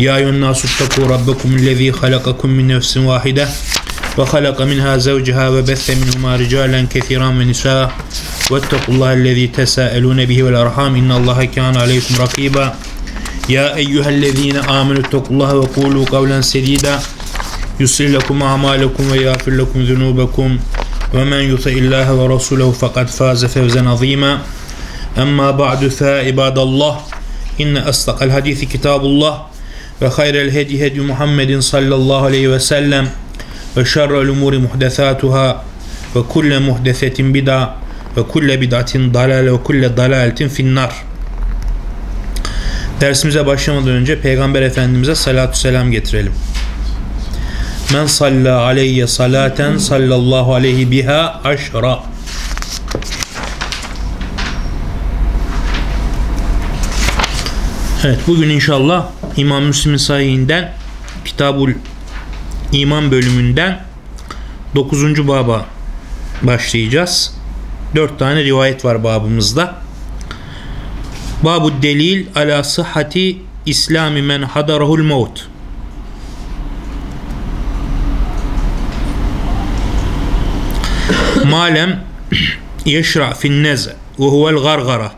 يا أيها الناس اتقوا ربكم الذي خلقكم من نفس واحدة وخلق منها زوجها وبث منهما رجالا كثيرا ونساء واتقوا الله الذي تساءلون به والأرحام إن الله كان عليكم رقيبا. يا أيها الذين آمنوا اتقوا الله وقولوا قولا سديدا. يسر لكم أعمالكم ويغفر لكم ذنوبكم. ومن يطع الله ورسوله فقد فاز فوزا عظيما. أما بعد فعباد الله إن أصدق الحديث كتاب الله. ve hayrel hedi hedi Muhammedin sallallahu aleyhi ve sellem ve şerrel umuri muhdesatuhâ ve kulle muhdesetin bid'a ve kulle bid'atin dalale ve kulle dalaletin finnar. Dersimize başlamadan önce Peygamber Efendimiz'e salatü selam getirelim. Men salla aleyye salaten sallallahu aleyhi biha aşra. Evet bugün inşallah İmam Müslim'in sahihinden Kitabul İman bölümünden 9. baba başlayacağız. 4 tane rivayet var babımızda. Babu delil ala sıhhati İslami men hadarahul maut. Malem yeşra fin neze ve huvel gargara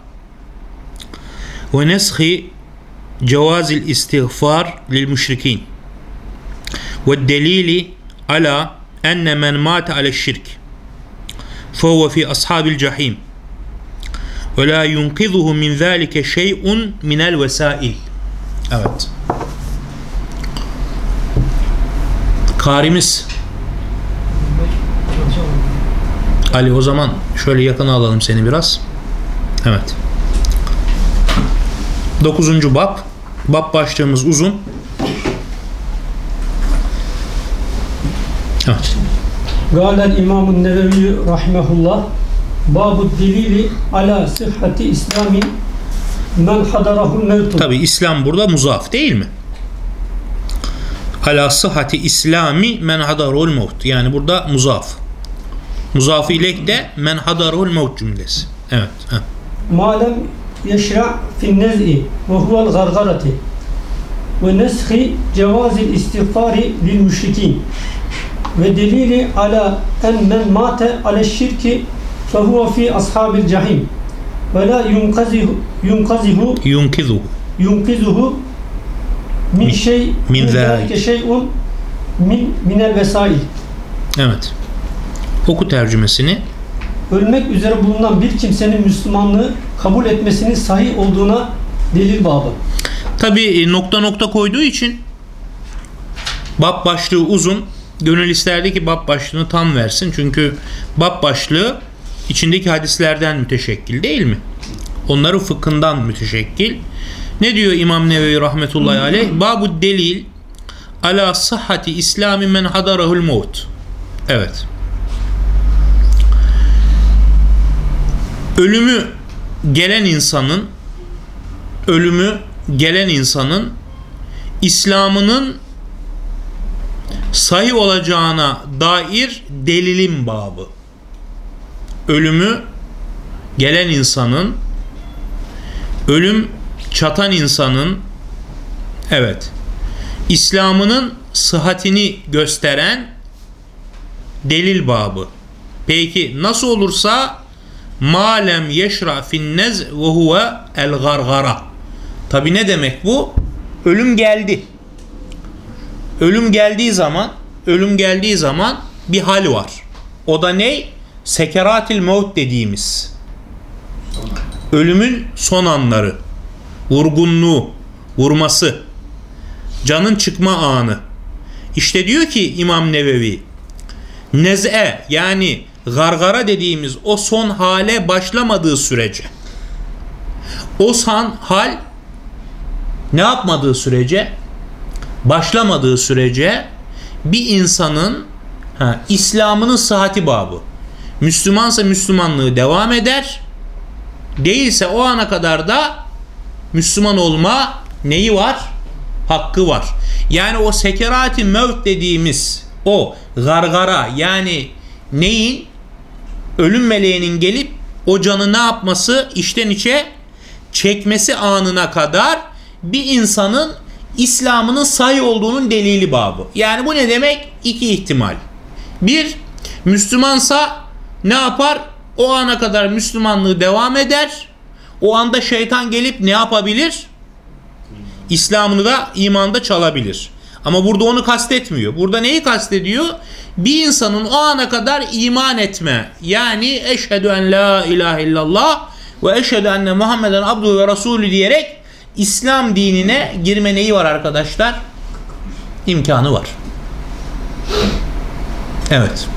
ve neshi جواز الاستغفار للمشركين والدليل على أن من مات على الشرك فهو في أصحاب الجحيم ولا ينقذه من ذلك شيء من الوسائل Evet. Karimiz Ali o zaman şöyle yakına alalım seni biraz. Evet. Dokuzuncu bab. Bab başlığımız uzun. Evet. Galen İmam-ı Nevevi Rahimehullah Babu delili ala sıhhati İslamin men hadarahul mevtu. Tabi İslam burada muzaf değil mi? Ala sıhhati İslami men hadarul mevt. Yani burada muzaf. Muzaf ilek de men hadarul mevt cümlesi. Evet. Ha. Malem يشرع في النزع وهو الغرغرة ونسخ جواز الاستغفار للمشركين ودليل على أن من مات على الشرك فهو في أصحاب الجحيم ولا ينقذه ينقذه Yunkizu. ينقذه من شيء من ذلك. ذلك شيء من من الوسائل Evet. Oku tercümesini. ölmek üzere bulunan bir kimsenin Müslümanlığı kabul etmesinin sahih olduğuna delil babı. Tabi nokta nokta koyduğu için bab başlığı uzun. Gönül isterdi ki bab başlığını tam versin. Çünkü bab başlığı içindeki hadislerden müteşekkil değil mi? Onların fıkhından müteşekkil. Ne diyor İmam Nevevi rahmetullahi aleyh? Babu delil ala sıhhati İslami men hadarahul maut. Evet. Ölümü gelen insanın ölümü gelen insanın İslam'ının sahih olacağına dair delilin babı. Ölümü gelen insanın ölüm çatan insanın evet İslam'ının sıhhatini gösteren delil babı. Peki nasıl olursa malem yeşra fin ve huve el gargara. Tabi ne demek bu? Ölüm geldi. Ölüm geldiği zaman ölüm geldiği zaman bir hal var. O da ne? Sekeratil maut dediğimiz. Ölümün son anları. Vurgunluğu, vurması. Canın çıkma anı. İşte diyor ki İmam Nevevi nez'e yani gargara dediğimiz o son hale başlamadığı sürece o san hal ne yapmadığı sürece başlamadığı sürece bir insanın ha, İslam'ının sıhhati babı. Müslümansa Müslümanlığı devam eder. Değilse o ana kadar da Müslüman olma neyi var? Hakkı var. Yani o sekerati mevt dediğimiz o gargara yani neyin? Ölüm meleğinin gelip o canı ne yapması? içten içe çekmesi anına kadar bir insanın İslam'ının sahih olduğunun delili babı. Yani bu ne demek? İki ihtimal. Bir, Müslümansa ne yapar? O ana kadar Müslümanlığı devam eder. O anda şeytan gelip ne yapabilir? İslam'ını da imanda çalabilir. Ama burada onu kastetmiyor. Burada neyi kastediyor? Bir insanın o ana kadar iman etme. Yani eşhedü en la ilahe illallah ve eşhedü enne Muhammeden abdu ve rasulü diyerek İslam dinine girme neyi var arkadaşlar? İmkanı var. Evet.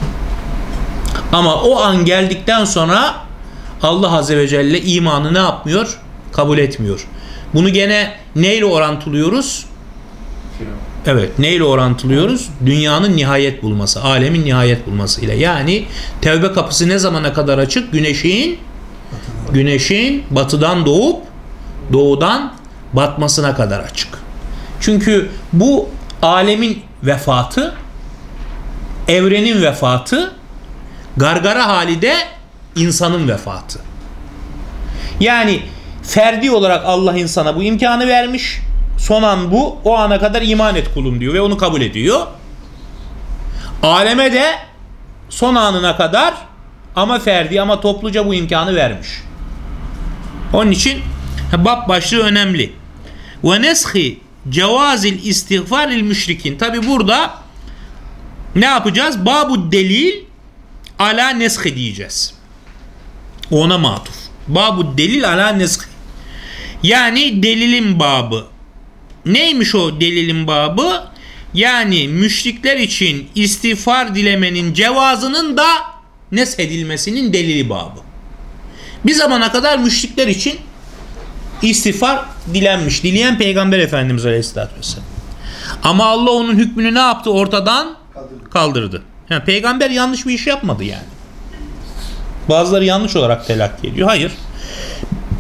Ama o an geldikten sonra Allah Azze ve Celle imanı ne yapmıyor? Kabul etmiyor. Bunu gene neyle orantılıyoruz? Evet neyle orantılıyoruz? Dünyanın nihayet bulması, alemin nihayet bulması ile. Yani tevbe kapısı ne zamana kadar açık? Güneşin güneşin batıdan doğup doğudan batmasına kadar açık. Çünkü bu alemin vefatı, evrenin vefatı, gargara hali de insanın vefatı. Yani ferdi olarak Allah insana bu imkanı vermiş. Son an bu. O ana kadar iman et kulum diyor ve onu kabul ediyor. Aleme de son anına kadar ama ferdi ama topluca bu imkanı vermiş. Onun için bab başlığı önemli. Ve neshi cevazil istiğfaril müşrikin. Tabi burada ne yapacağız? Babu delil ala neshi diyeceğiz. Ona matuf. Babu delil ala neshi. Yani delilin babı. Neymiş o delilin babı? Yani müşrikler için istiğfar dilemenin cevazının da neshedilmesinin delili babı. Bir zamana kadar müşrikler için istiğfar dilenmiş. Dileyen Peygamber Efendimiz Aleyhisselatü Vesselam. Ama Allah onun hükmünü ne yaptı? Ortadan kaldırdı. Yani peygamber yanlış bir iş yapmadı yani. Bazıları yanlış olarak telakki ediyor. Hayır.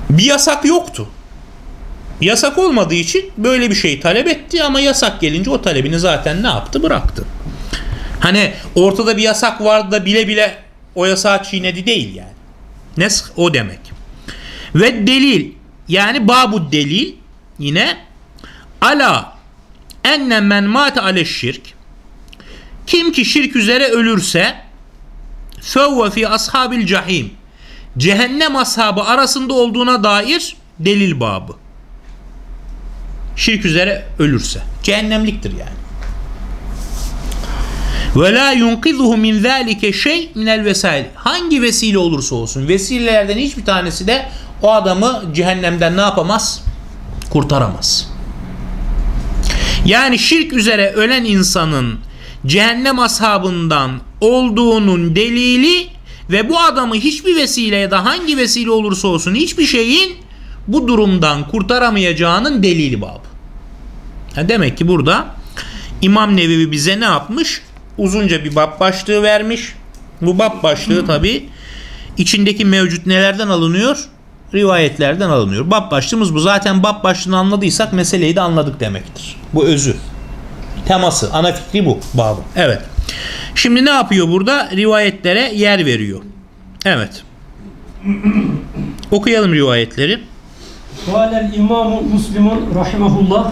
Bir yasak yoktu. Yasak olmadığı için böyle bir şey talep etti ama yasak gelince o talebini zaten ne yaptı? Bıraktı. Hani ortada bir yasak vardı da bile bile o yasağı çiğnedi değil yani. Nesk o demek. Ve delil yani babu delil yine ala enne men mate ale şirk kim ki şirk üzere ölürse fevve fi ashabil cahim cehennem ashabı arasında olduğuna dair delil babı. Şirk üzere ölürse. Cehennemliktir yani. Ve la yunqizuhu min zalike şey minel vesail. Hangi vesile olursa olsun vesilelerden hiçbir tanesi de o adamı cehennemden ne yapamaz? Kurtaramaz. Yani şirk üzere ölen insanın cehennem ashabından olduğunun delili ve bu adamı hiçbir vesile ya da hangi vesile olursa olsun hiçbir şeyin bu durumdan kurtaramayacağının delili babı. Yani demek ki burada İmam Nevevi bize ne yapmış? Uzunca bir bab başlığı vermiş. Bu bab başlığı tabi içindeki mevcut nelerden alınıyor? Rivayetlerden alınıyor. Bab başlığımız bu. Zaten bab başlığını anladıysak meseleyi de anladık demektir. Bu özü. Teması, ana fikri bu babı. Evet. Şimdi ne yapıyor burada? Rivayetlere yer veriyor. Evet. Okuyalım rivayetleri. Kâlel İmamu Müslimun rahimahullah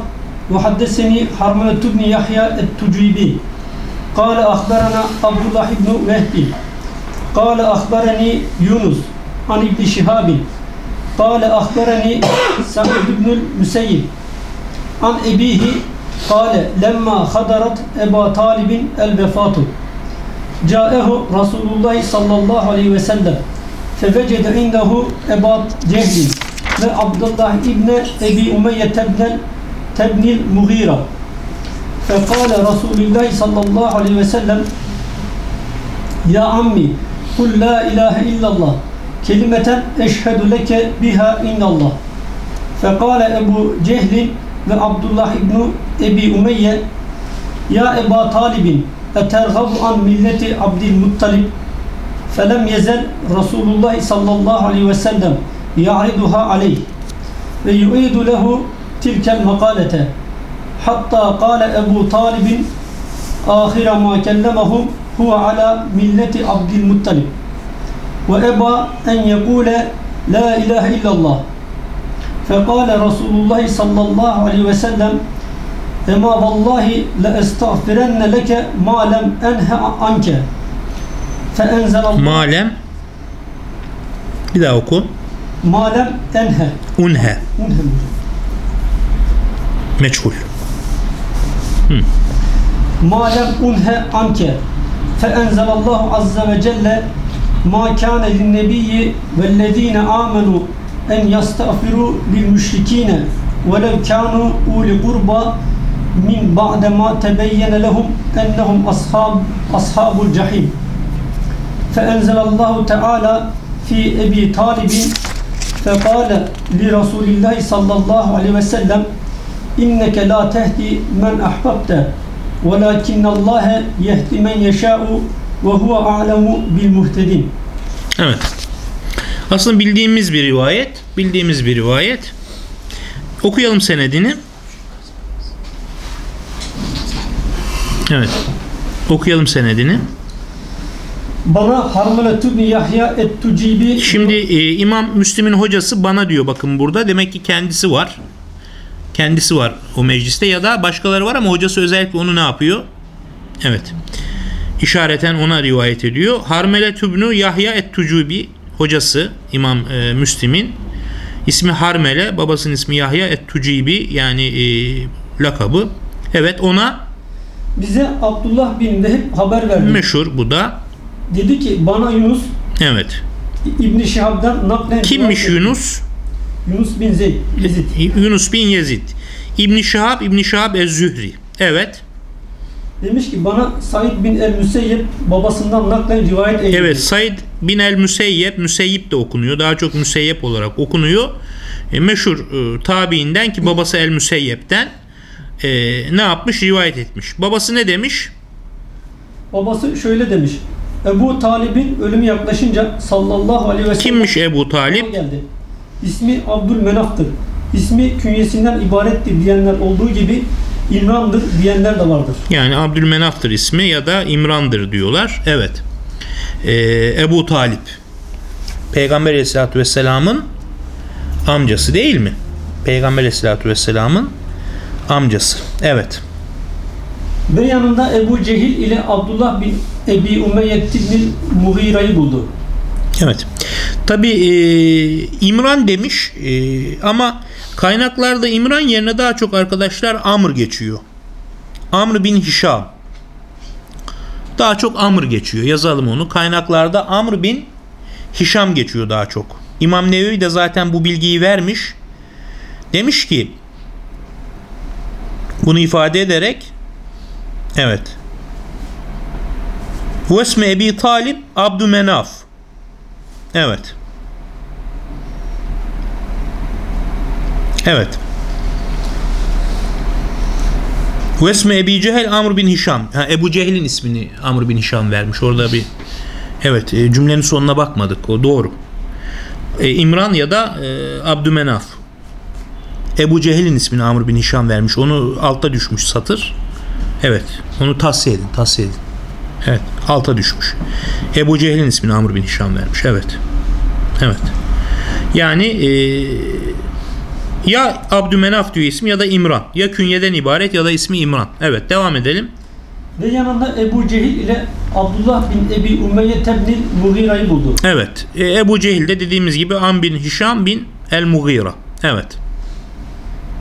ve haddeseni Harmanet ibn Yahya et-Tucibi. Kâle ahbarana Abdullah ibn Vehbi. Kâle ahbarani Yunus an İbn Şihabin. Kâle ahbarani Sa'd ibn Müseyyib. An ebihi kâle lemma hadarat Eba Talib'in el-vefatu. Câehu Resulullah sallallahu aleyhi ve sellem. Fevecede indehu Ebat Cehli ve Abdullah İbni Ebi Umeyye Tebnel Tebnil Mughira. Fekale Resulullah sallallahu aleyhi ve sellem Ya ammi kul la ilahe illallah kelimeten eşhedü leke biha innallah fekale Ebu Cehli ve Abdullah İbni Ebi Umeyye Ya Eba Talibin etergabu an milleti Abdülmuttalib felem yezel Resulullah sallallahu aleyhi ve sellem يعرضها عليه ليؤيد له تلك المقالة. حتى قال أبو طالب آخر ما كلمه هو على ملة عبد المطلب. وأبى أن يقول لا إله إلا الله. فقال رسول الله صلى الله عليه وسلم أما والله لأستغفرن لك ما لم أنهى عنك. فأنزل الله ما لم؟ إذا أقول. Madem enhe. Unhe. Unhe. Meçhul. Madem unhe anke fe enzelallahu azze ve celle ma kâne linnebiyyi vellezîne amenu en yastağfiru lil müşrikîne velev kânu uli kurba min ba'de ma tebeyyene lehum ennehum ashab, ashabul cahim fe enzelallahu teala fi ebi talibin fekale li Resulillahi sallallahu aleyhi ve sellem inneke la tehdi men ahbabte velakinne Allahe yehdi men yeşâ'u ve huve a'lemu bil muhtedin. Evet. Aslında bildiğimiz bir rivayet. Bildiğimiz bir rivayet. Okuyalım senedini. Evet. Okuyalım senedini. Bana Harmele bin Yahya et-Tucibi Şimdi e, İmam Müslim'in hocası bana diyor bakın burada. Demek ki kendisi var. Kendisi var o mecliste ya da başkaları var ama hocası özellikle onu ne yapıyor? Evet. İşareten ona rivayet ediyor. Harmele Tübnü Yahya et-Tucubi hocası İmam e, Müslim'in ismi Harmele, babasının ismi Yahya et-Tucibi yani e, lakabı. Evet ona bize Abdullah bin Vehib haber verdi. meşhur bu da. Dedi ki bana Yunus Evet. İbn Şihab'dan naklen Kimmiş. Yunus? Yunus bin Zeyd. Yezid. Yunus bin Yezid. İbn Şihab İbn Şihab ez-Zühri. Evet. Demiş ki bana Said bin el-Müseyyep babasından naklen rivayet eyledi. Evet Said bin el Müseyyep, Müseyyip de okunuyor. Daha çok Müseyyep olarak okunuyor. E, meşhur e, tabiinden ki babası el Müseyyep'ten e, ne yapmış? Rivayet etmiş. Babası ne demiş? Babası şöyle demiş. Ebu Talib'in ölümü yaklaşınca sallallahu aleyhi ve sellem Kimmiş Ebu Talip? geldi. İsmi Abdülmenaf'tır. İsmi künyesinden ibarettir diyenler olduğu gibi İmran'dır diyenler de vardır. Yani Abdülmenaf'tır ismi ya da İmran'dır diyorlar. Evet. E, Ebu Talip. Peygamber Aleyhisselatü Vesselam'ın amcası değil mi? Peygamber Aleyhisselatü Vesselam'ın amcası. Evet. Ve yanında Ebu Cehil ile Abdullah bin Ebi Umeyye bin Mughira'yı buldu. Evet. Tabi e, İmran demiş e, ama kaynaklarda İmran yerine daha çok arkadaşlar Amr geçiyor. Amr bin Hişam. Daha çok Amr geçiyor. Yazalım onu. Kaynaklarda Amr bin Hişam geçiyor daha çok. İmam Nevevi de zaten bu bilgiyi vermiş. Demiş ki bunu ifade ederek evet Vesme Ebi Talib Abdümenaf Evet. Evet. Vesme Ebi Cehel Amr bin Hişam. Ha, Ebu Cehil'in ismini Amr bin Hişam vermiş. Orada bir evet e, cümlenin sonuna bakmadık. O doğru. E, İmran ya da e, Abdümenaf. Ebu Cehil'in ismini Amr bin Hişam vermiş. Onu altta düşmüş satır. Evet. Onu tavsiye edin. Tavsiye edin. Evet. Alta düşmüş. Ebu Cehil'in ismini Amr bin Hişam vermiş. Evet. Evet. Yani e, ya Abdümenaf diyor ismi ya da İmran. Ya künyeden ibaret ya da ismi İmran. Evet. Devam edelim. Ve yanında Ebu Cehil ile Abdullah bin Ebi Umeyye bin Mughira'yı buldu. Evet. E, Ebu Cehil de dediğimiz gibi Am bin Hişam bin El Mughira. Evet.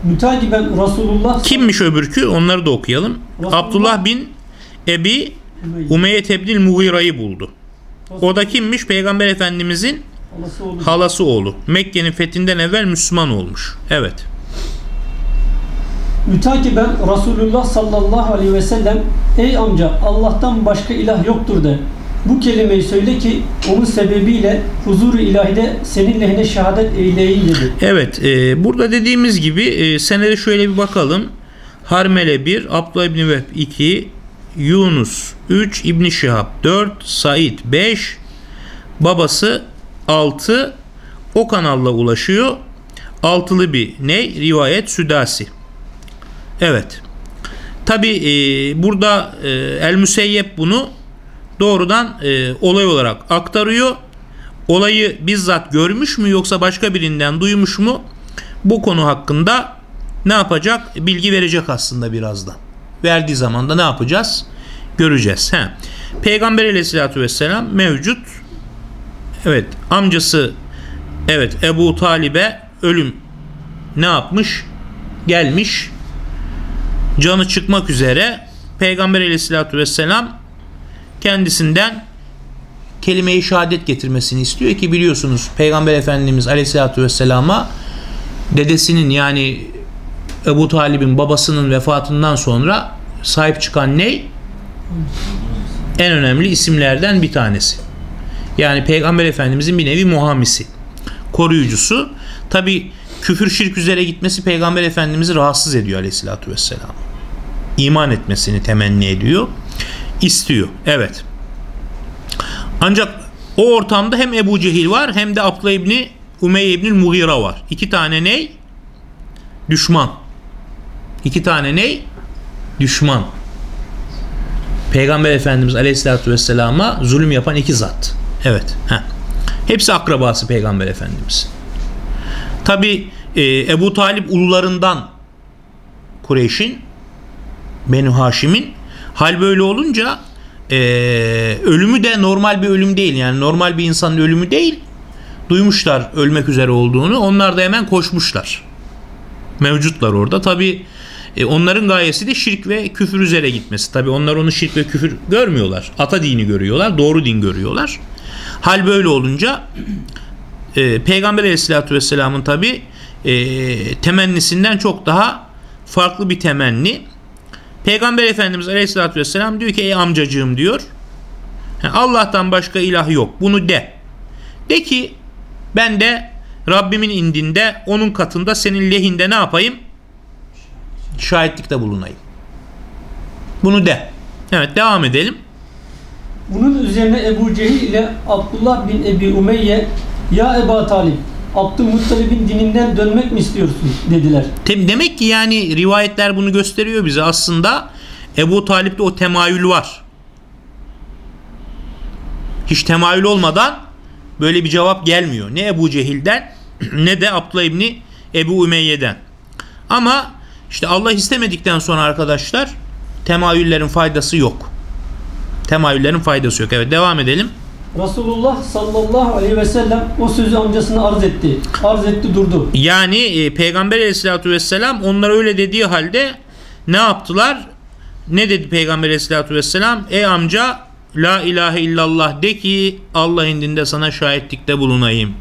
Mütakiben Resulullah Kimmiş öbürkü? Onları da okuyalım. Resulullah- Abdullah bin Ebi Umeyye Tebdil Mughira'yı buldu. O da kimmiş? Peygamber Efendimizin halası oğlu. Mekke'nin fethinden evvel Müslüman olmuş. Evet. Mütakiben Resulullah sallallahu aleyhi ve sellem Ey amca Allah'tan başka ilah yoktur de. Bu kelimeyi söyle ki onun sebebiyle huzuru ilahide senin lehine şehadet eyleyeyim dedi. Evet, e, burada dediğimiz gibi e, senede şöyle bir bakalım. Harmele 1, Abdullah İbni Vehb 2, Yunus 3, İbni Şihab 4, Said 5, babası 6, o kanalla ulaşıyor. Altılı bir ne? Rivayet Südasi. Evet. Tabi e, burada e, El Müseyyep bunu doğrudan e, olay olarak aktarıyor. Olayı bizzat görmüş mü yoksa başka birinden duymuş mu? Bu konu hakkında ne yapacak? Bilgi verecek aslında birazdan. Verdiği zaman da ne yapacağız? Göreceğiz. He. Peygamber aleyhissalatü vesselam mevcut. Evet amcası evet Ebu Talib'e ölüm ne yapmış? Gelmiş. Canı çıkmak üzere Peygamber aleyhissalatü vesselam kendisinden kelime-i şehadet getirmesini istiyor ki biliyorsunuz Peygamber Efendimiz Aleyhisselatü Vesselam'a dedesinin yani Ebu Talib'in babasının vefatından sonra sahip çıkan ne? En önemli isimlerden bir tanesi. Yani Peygamber Efendimizin bir nevi muhamisi, koruyucusu. Tabi küfür şirk üzere gitmesi Peygamber Efendimiz'i rahatsız ediyor Aleyhisselatü Vesselam. İman etmesini temenni ediyor. istiyor. Evet. Ancak o ortamda hem Ebu Cehil var hem de Abdullah İbni Umeyye İbni Mughira var. İki tane ney? Düşman. İki tane ney? Düşman. Peygamber Efendimiz Aleyhisselatü Vesselam'a zulüm yapan iki zat. Evet. Heh. Hepsi akrabası Peygamber Efendimiz. Tabi e, Ebu Talip ulularından Kureyş'in Benu Haşim'in hal böyle olunca e, ölümü de normal bir ölüm değil. Yani normal bir insanın ölümü değil. Duymuşlar ölmek üzere olduğunu. Onlar da hemen koşmuşlar. Mevcutlar orada. Tabi e, onların gayesi de şirk ve küfür üzere gitmesi. Tabi onlar onu şirk ve küfür görmüyorlar. Ata dini görüyorlar. Doğru din görüyorlar. Hal böyle olunca e, Peygamber Aleyhisselatü Vesselam'ın tabi e, temennisinden çok daha farklı bir temenni. Peygamber Efendimiz Aleyhisselatü Vesselam diyor ki ey amcacığım diyor. Allah'tan başka ilah yok. Bunu de. De ki ben de Rabbimin indinde onun katında senin lehinde ne yapayım? Şahitlikte bulunayım. Bunu de. Evet devam edelim. Bunun üzerine Ebu Cehil ile Abdullah bin Ebi Umeyye ya Eba Talib Abdülmuttalib'in dininden dönmek mi istiyorsun dediler. Demek ki yani rivayetler bunu gösteriyor bize aslında Ebu Talip'te o temayül var. Hiç temayül olmadan böyle bir cevap gelmiyor. Ne Ebu Cehil'den ne de Abdullah İbni Ebu Ümeyye'den. Ama işte Allah istemedikten sonra arkadaşlar temayüllerin faydası yok. Temayüllerin faydası yok. Evet devam edelim. Resulullah sallallahu aleyhi ve sellem o sözü amcasına arz etti. Arz etti durdu. Yani e, Peygamber aleyhissalatü vesselam onlara öyle dediği halde ne yaptılar? Ne dedi Peygamber aleyhissalatü vesselam? Ey amca la ilahe illallah de ki Allah indinde sana şahitlikte bulunayım.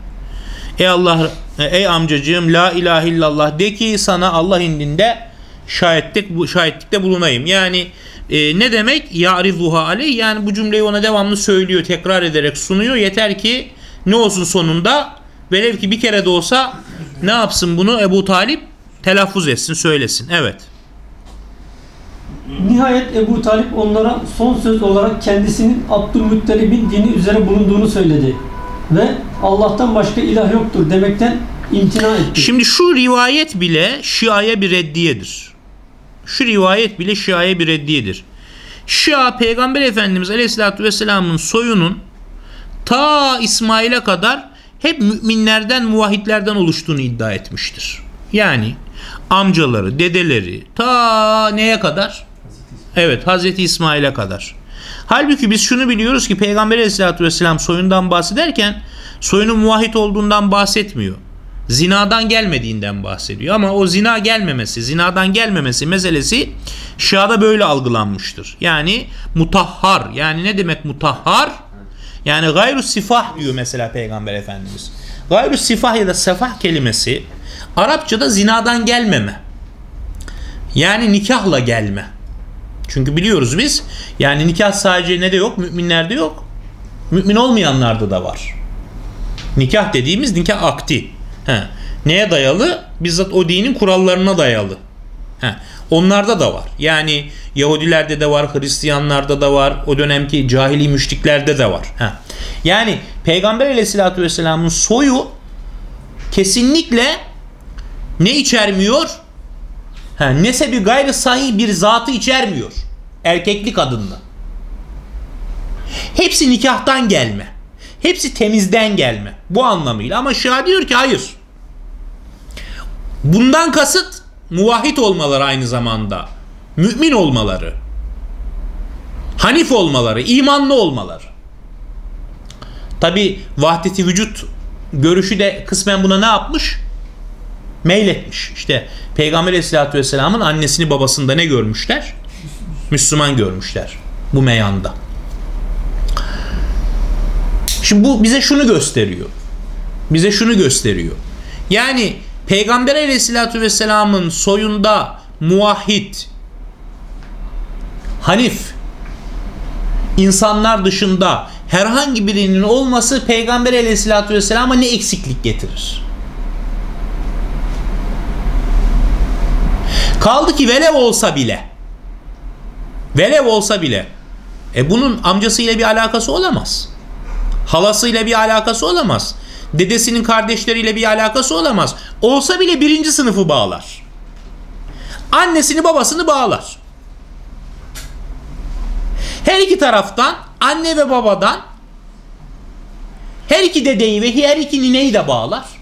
Ey Allah ey amcacığım la ilahe illallah de ki sana Allah indinde şahitlik şahitlikte bulunayım. Yani e, ne demek? Ya'rizuha aleyh yani bu cümleyi ona devamlı söylüyor, tekrar ederek sunuyor. Yeter ki ne olsun sonunda velev ki bir kere de olsa ne yapsın bunu Ebu Talip telaffuz etsin, söylesin. Evet. Nihayet Ebu Talip onlara son söz olarak kendisinin Abdülmuttalib'in dini üzere bulunduğunu söyledi. Ve Allah'tan başka ilah yoktur demekten imtina etti. Şimdi şu rivayet bile Şia'ya bir reddiyedir. Şu rivayet bile Şia'ya bir reddiyedir. Şia Peygamber Efendimiz Aleyhisselatü Vesselam'ın soyunun ta İsmail'e kadar hep müminlerden, muvahhidlerden oluştuğunu iddia etmiştir. Yani amcaları, dedeleri ta neye kadar? Evet Hazreti İsmail'e kadar. Halbuki biz şunu biliyoruz ki Peygamber Aleyhisselatü Vesselam soyundan bahsederken soyunun muvahhid olduğundan bahsetmiyor zinadan gelmediğinden bahsediyor. Ama o zina gelmemesi, zinadan gelmemesi meselesi Şia'da böyle algılanmıştır. Yani mutahhar. Yani ne demek mutahhar? Yani gayru sifah diyor mesela Peygamber Efendimiz. Gayru sifah ya da sefah kelimesi Arapçada zinadan gelmeme. Yani nikahla gelme. Çünkü biliyoruz biz yani nikah sadece ne de yok müminlerde yok. Mümin olmayanlarda da var. Nikah dediğimiz nikah akti. He. Neye dayalı? Bizzat o dinin kurallarına dayalı. He. Onlarda da var. Yani Yahudilerde de var, Hristiyanlarda da var, o dönemki cahili müşriklerde de var. He. Yani Peygamber aleyhissalatü vesselamın soyu kesinlikle ne içermiyor? Ha, nesebi gayrı sahih bir zatı içermiyor. Erkeklik adında. Hepsi nikahtan gelme. Hepsi temizden gelme. Bu anlamıyla. Ama Şia diyor ki hayır. Bundan kasıt muvahhid olmaları aynı zamanda. Mümin olmaları. Hanif olmaları, imanlı olmaları. Tabi vahdeti vücut görüşü de kısmen buna ne yapmış? Meyletmiş. İşte Peygamber Aleyhisselatü Vesselam'ın annesini babasında ne görmüşler? Müslüman görmüşler. Bu meyanda. Şimdi bu bize şunu gösteriyor. Bize şunu gösteriyor. Yani Peygamber Aleyhisselatü Vesselam'ın soyunda muahhid, hanif insanlar dışında herhangi birinin olması Peygamber Aleyhisselatü Vesselam'a ne eksiklik getirir? Kaldı ki velev olsa bile velev olsa bile e bunun amcasıyla bir alakası olamaz. Halasıyla bir alakası olamaz. Dedesinin kardeşleriyle bir alakası olamaz. Olsa bile birinci sınıfı bağlar. Annesini babasını bağlar. Her iki taraftan anne ve babadan her iki dedeyi ve her iki nineyi de bağlar.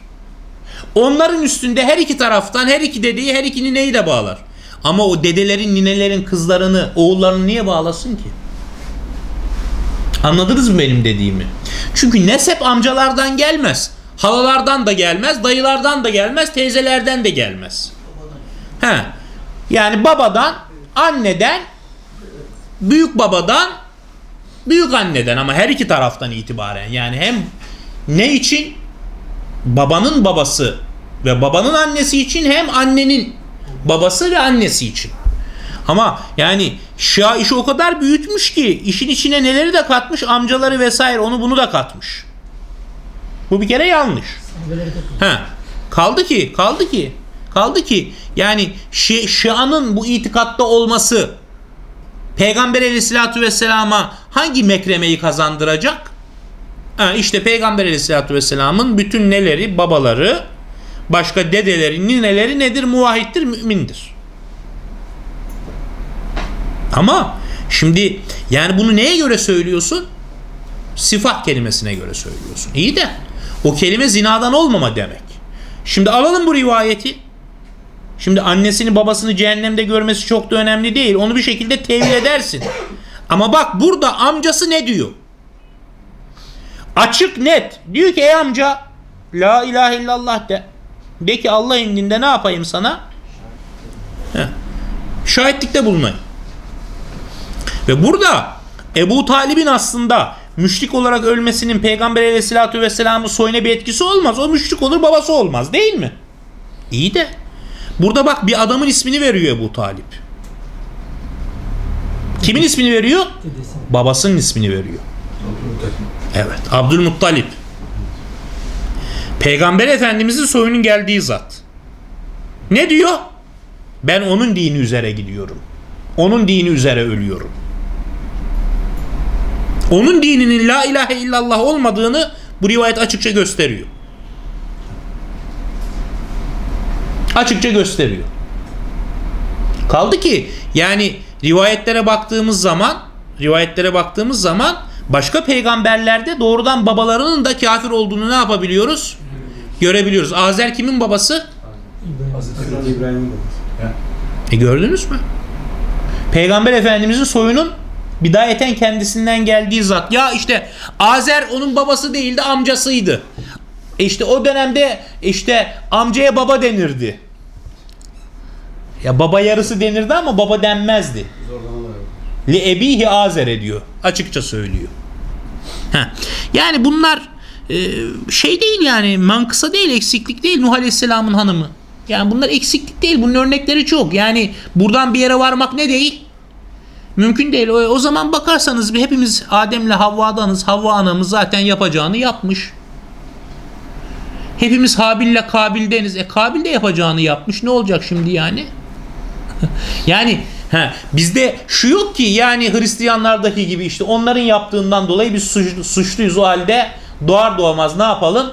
Onların üstünde her iki taraftan her iki dedeyi her iki nineyi de bağlar. Ama o dedelerin ninelerin kızlarını oğullarını niye bağlasın ki? Anladınız mı benim dediğimi? Çünkü nesep amcalardan gelmez. Halalardan da gelmez, dayılardan da gelmez, teyzelerden de gelmez. He. Yani babadan, anneden, büyük babadan, büyük anneden ama her iki taraftan itibaren. Yani hem ne için? Babanın babası ve babanın annesi için hem annenin babası ve annesi için. Ama yani Şia işi o kadar büyütmüş ki işin içine neleri de katmış amcaları vesaire onu bunu da katmış. Bu bir kere yanlış. Ha. Kaldı ki kaldı ki kaldı ki yani Şi Şia'nın bu itikatta olması Peygamber aleyhissalatü vesselama hangi mekremeyi kazandıracak? Ha, işte Peygamber aleyhissalatü vesselamın bütün neleri babaları başka dedeleri nineleri nedir? Muvahittir, mümindir. Ama şimdi yani bunu neye göre söylüyorsun? Sifah kelimesine göre söylüyorsun. İyi de o kelime zinadan olmama demek. Şimdi alalım bu rivayeti. Şimdi annesini babasını cehennemde görmesi çok da önemli değil. Onu bir şekilde tevil edersin. Ama bak burada amcası ne diyor? Açık net. Diyor ki ey amca la ilahe illallah de. De ki Allah indinde ne yapayım sana? Heh. Şahitlikte bulunayım. Ve burada Ebu Talib'in aslında müşrik olarak ölmesinin Peygamber aleyhissalatü vesselamın soyuna bir etkisi olmaz. O müşrik olur babası olmaz değil mi? İyi de burada bak bir adamın ismini veriyor Ebu Talip. Kimin ismini veriyor? Babasının ismini veriyor. Evet Abdülmuttalip. Peygamber Efendimizin soyunun geldiği zat. Ne diyor? Ben onun dini üzere gidiyorum. Onun dini üzere ölüyorum onun dininin la ilahe illallah olmadığını bu rivayet açıkça gösteriyor. Açıkça gösteriyor. Kaldı ki yani rivayetlere baktığımız zaman rivayetlere baktığımız zaman başka peygamberlerde doğrudan babalarının da kafir olduğunu ne yapabiliyoruz? Görebiliyoruz. Azer kimin babası? Hazreti İbrahim'in babası. E gördünüz mü? Peygamber Efendimizin soyunun Bidayeten kendisinden geldiği zat. Ya işte Azer onun babası değildi amcasıydı. E işte o dönemde işte amcaya baba denirdi. Ya baba yarısı denirdi ama baba denmezdi. Li ebihi Azer diyor. Açıkça söylüyor. Heh. Yani bunlar e, şey değil yani mankısa değil eksiklik değil Nuh Aleyhisselam'ın hanımı. Yani bunlar eksiklik değil bunun örnekleri çok. Yani buradan bir yere varmak ne değil? Mümkün değil. O zaman bakarsanız bir hepimiz Adem'le Havva'danız. Havva anamız zaten yapacağını yapmış. Hepimiz Habil'le Kabil'deniz. E Kabil de yapacağını yapmış. Ne olacak şimdi yani? yani he, bizde şu yok ki yani Hristiyanlardaki gibi işte onların yaptığından dolayı biz suç, suçluyuz o halde doğar doğmaz ne yapalım?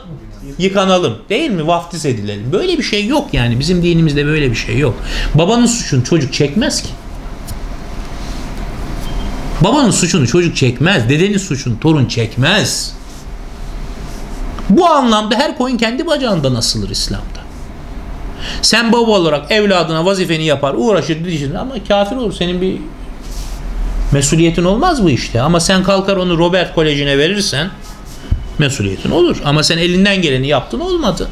Yıkanalım. Değil mi? Vaftiz edilelim. Böyle bir şey yok yani. Bizim dinimizde böyle bir şey yok. Babanın suçunu çocuk çekmez ki. Babanın suçunu çocuk çekmez. Dedenin suçunu torun çekmez. Bu anlamda her koyun kendi bacağından asılır İslam'da. Sen baba olarak evladına vazifeni yapar, uğraşır, didişir ama kafir olur. Senin bir mesuliyetin olmaz bu işte. Ama sen kalkar onu Robert Koleji'ne verirsen mesuliyetin olur. Ama sen elinden geleni yaptın olmadı.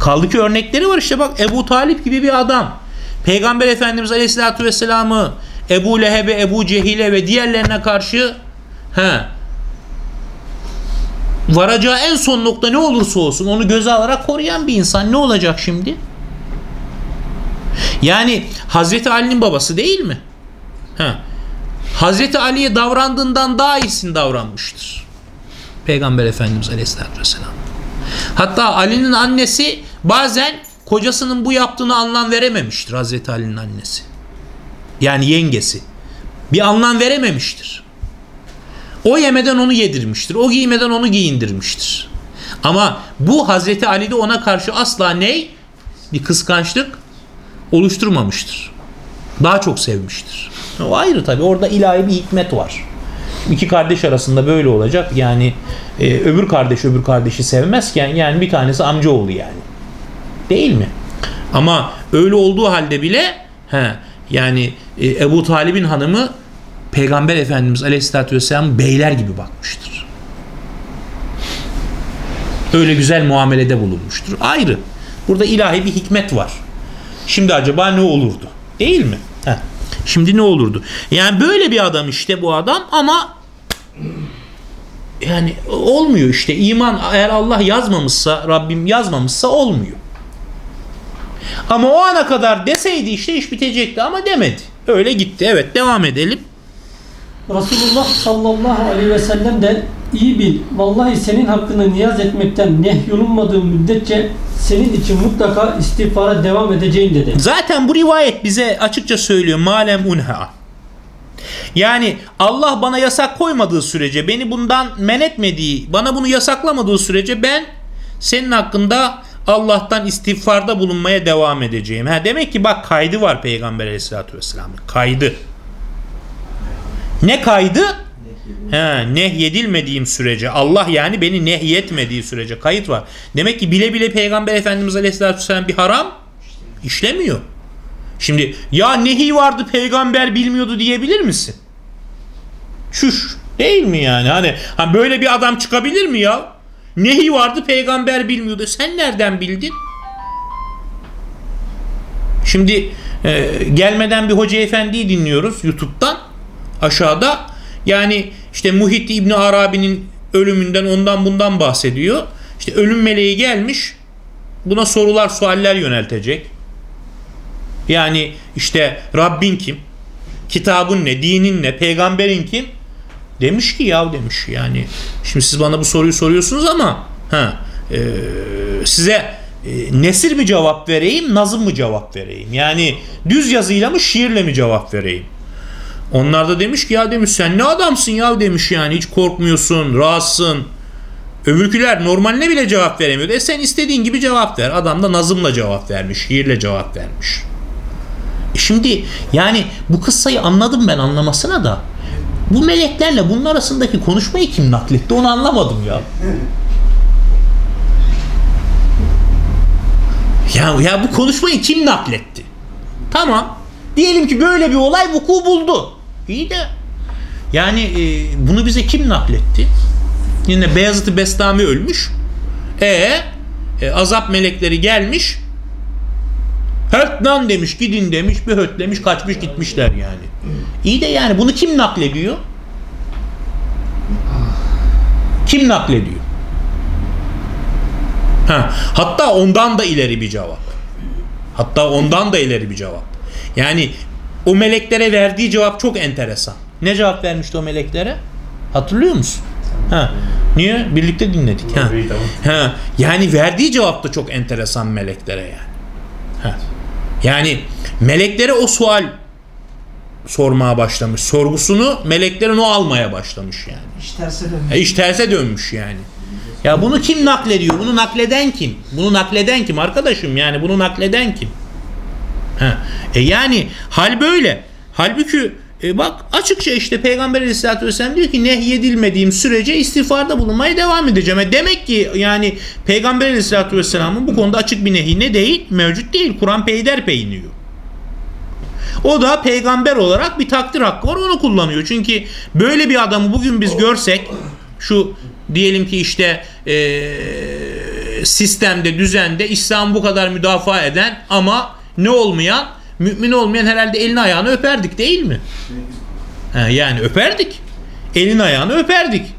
Kaldı ki örnekleri var işte bak Ebu Talip gibi bir adam. Peygamber Efendimiz Aleyhisselatü Vesselam'ı Ebu Leheb'e, Ebu Cehil'e ve diğerlerine karşı he, varacağı en son nokta ne olursa olsun onu göze alarak koruyan bir insan ne olacak şimdi? Yani Hazreti Ali'nin babası değil mi? Ha. Hazreti Ali'ye davrandığından daha iyisin davranmıştır. Peygamber Efendimiz Aleyhisselatü Vesselam. Hatta Ali'nin annesi bazen kocasının bu yaptığını anlam verememiştir Hazreti Ali'nin annesi. Yani yengesi. Bir anlam verememiştir. O yemeden onu yedirmiştir. O giymeden onu giyindirmiştir. Ama bu Hazreti Ali'de ona karşı asla ney? Bir kıskançlık oluşturmamıştır. Daha çok sevmiştir. O ayrı tabi. Orada ilahi bir hikmet var. İki kardeş arasında böyle olacak. Yani e, öbür kardeş öbür kardeşi sevmezken yani bir tanesi amcaoğlu yani. Değil mi? Ama öyle olduğu halde bile he, yani e, Ebu Talib'in hanımı Peygamber Efendimiz Aleyhisselatü Vesselam beyler gibi bakmıştır. Öyle güzel muamelede bulunmuştur. Ayrı. Burada ilahi bir hikmet var. Şimdi acaba ne olurdu? Değil mi? Heh. Şimdi ne olurdu? Yani böyle bir adam işte bu adam ama yani olmuyor işte. iman eğer Allah yazmamışsa, Rabbim yazmamışsa olmuyor. Ama o ana kadar deseydi işte iş bitecekti ama demedi. Öyle gitti. Evet devam edelim. Resulullah sallallahu aleyhi ve sellem de iyi bil vallahi senin hakkında niyaz etmekten nehyolunmadığın müddetçe senin için mutlaka istiğfara devam edeceğim dedi. Zaten bu rivayet bize açıkça söylüyor malem unha. Yani Allah bana yasak koymadığı sürece, beni bundan men etmediği, bana bunu yasaklamadığı sürece ben senin hakkında Allah'tan istiğfarda bulunmaya devam edeceğim. Ha, demek ki bak kaydı var Peygamber Aleyhisselatü Vesselam'ın. Kaydı. Ne kaydı? He, nehyedilmediğim sürece Allah yani beni nehyetmediği sürece kayıt var. Demek ki bile bile Peygamber Efendimiz Aleyhisselatü Vesselam bir haram işlemiyor. Şimdi ya nehi vardı peygamber bilmiyordu diyebilir misin? Şuş değil mi yani? Hani, hani böyle bir adam çıkabilir mi ya? Nehi vardı peygamber bilmiyordu. Sen nereden bildin? Şimdi e, gelmeden bir hoca efendiyi dinliyoruz YouTube'dan aşağıda. Yani işte Muhit İbni Arabi'nin ölümünden ondan bundan bahsediyor. İşte ölüm meleği gelmiş buna sorular sualler yöneltecek. Yani işte Rabbin kim? Kitabın ne? Dinin ne? Peygamberin kim? Demiş ki ya demiş yani şimdi siz bana bu soruyu soruyorsunuz ama ha, e, size e, nesir mi cevap vereyim nazım mı cevap vereyim yani düz yazıyla mı şiirle mi cevap vereyim onlar da demiş ki ya demiş sen ne adamsın ya demiş yani hiç korkmuyorsun rahatsın öbürküler normaline bile cevap veremiyor e sen istediğin gibi cevap ver adam da nazımla cevap vermiş şiirle cevap vermiş e şimdi yani bu kıssayı anladım ben anlamasına da bu meleklerle bunun arasındaki konuşmayı kim nakletti onu anlamadım ya. Ya, ya bu konuşmayı kim nakletti? Tamam. Diyelim ki böyle bir olay vuku buldu. İyi de yani e, bunu bize kim nakletti? Yine Beyazıt-ı Bestami ölmüş. E, e azap melekleri gelmiş. Höt demiş gidin demiş bir hötlemiş kaçmış gitmişler yani. İyi de yani bunu kim naklediyor? Kim naklediyor? Ha, hatta ondan da ileri bir cevap. Hatta ondan da ileri bir cevap. Yani o meleklere verdiği cevap çok enteresan. Ne cevap vermişti o meleklere? Hatırlıyor musun? Ha. Niye? Birlikte dinledik. Ha. Ha. Yani verdiği cevap da çok enteresan meleklere yani. Ha. Yani meleklere o sual sormaya başlamış. Sorgusunu meleklerin o almaya başlamış yani. İş terse dönmüş. E iş terse dönmüş yani. Ya bunu kim naklediyor? Bunu nakleden kim? Bunu nakleden kim arkadaşım? Yani bunu nakleden kim? Ha. E yani hal böyle. Halbuki e bak açıkça işte Peygamber Aleyhisselatü Vesselam diyor ki nehyedilmediğim sürece istiğfarda bulunmaya devam edeceğim. E demek ki yani Peygamber Aleyhisselatü Vesselam'ın bu konuda açık bir nehi ne değil? Mevcut değil. Kur'an peyderpey iniyor. O da peygamber olarak bir takdir hakkı var onu kullanıyor. Çünkü böyle bir adamı bugün biz görsek şu diyelim ki işte eee, sistemde düzende İslam bu kadar müdafaa eden ama ne olmayan mümin olmayan herhalde elini ayağını öperdik değil mi? Ha, yani öperdik. Elini ayağını öperdik.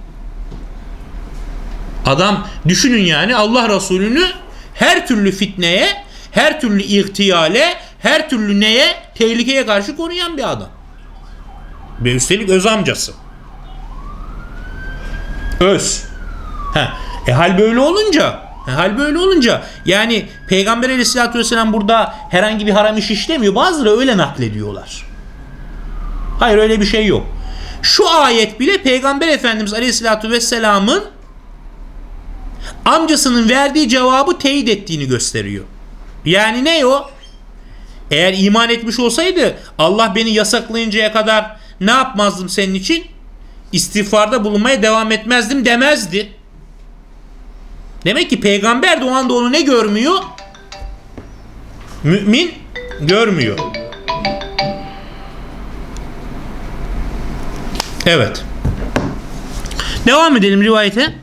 Adam düşünün yani Allah Resulü'nü her türlü fitneye, her türlü ihtiyale, her türlü neye, tehlikeye karşı koruyan bir adam. Ve üstelik öz amcası. Öz. Ha. E hal böyle olunca e hal böyle olunca yani Peygamber aleyhissalatü vesselam burada herhangi bir haram iş işlemiyor. Bazıları öyle naklediyorlar. Hayır öyle bir şey yok. Şu ayet bile Peygamber Efendimiz aleyhissalatü vesselamın amcasının verdiği cevabı teyit ettiğini gösteriyor. Yani ne o? Eğer iman etmiş olsaydı Allah beni yasaklayıncaya kadar ne yapmazdım senin için? İstiğfarda bulunmaya devam etmezdim demezdi. Demek ki peygamber de o anda onu ne görmüyor? Mümin görmüyor. Evet. Devam edelim rivayete.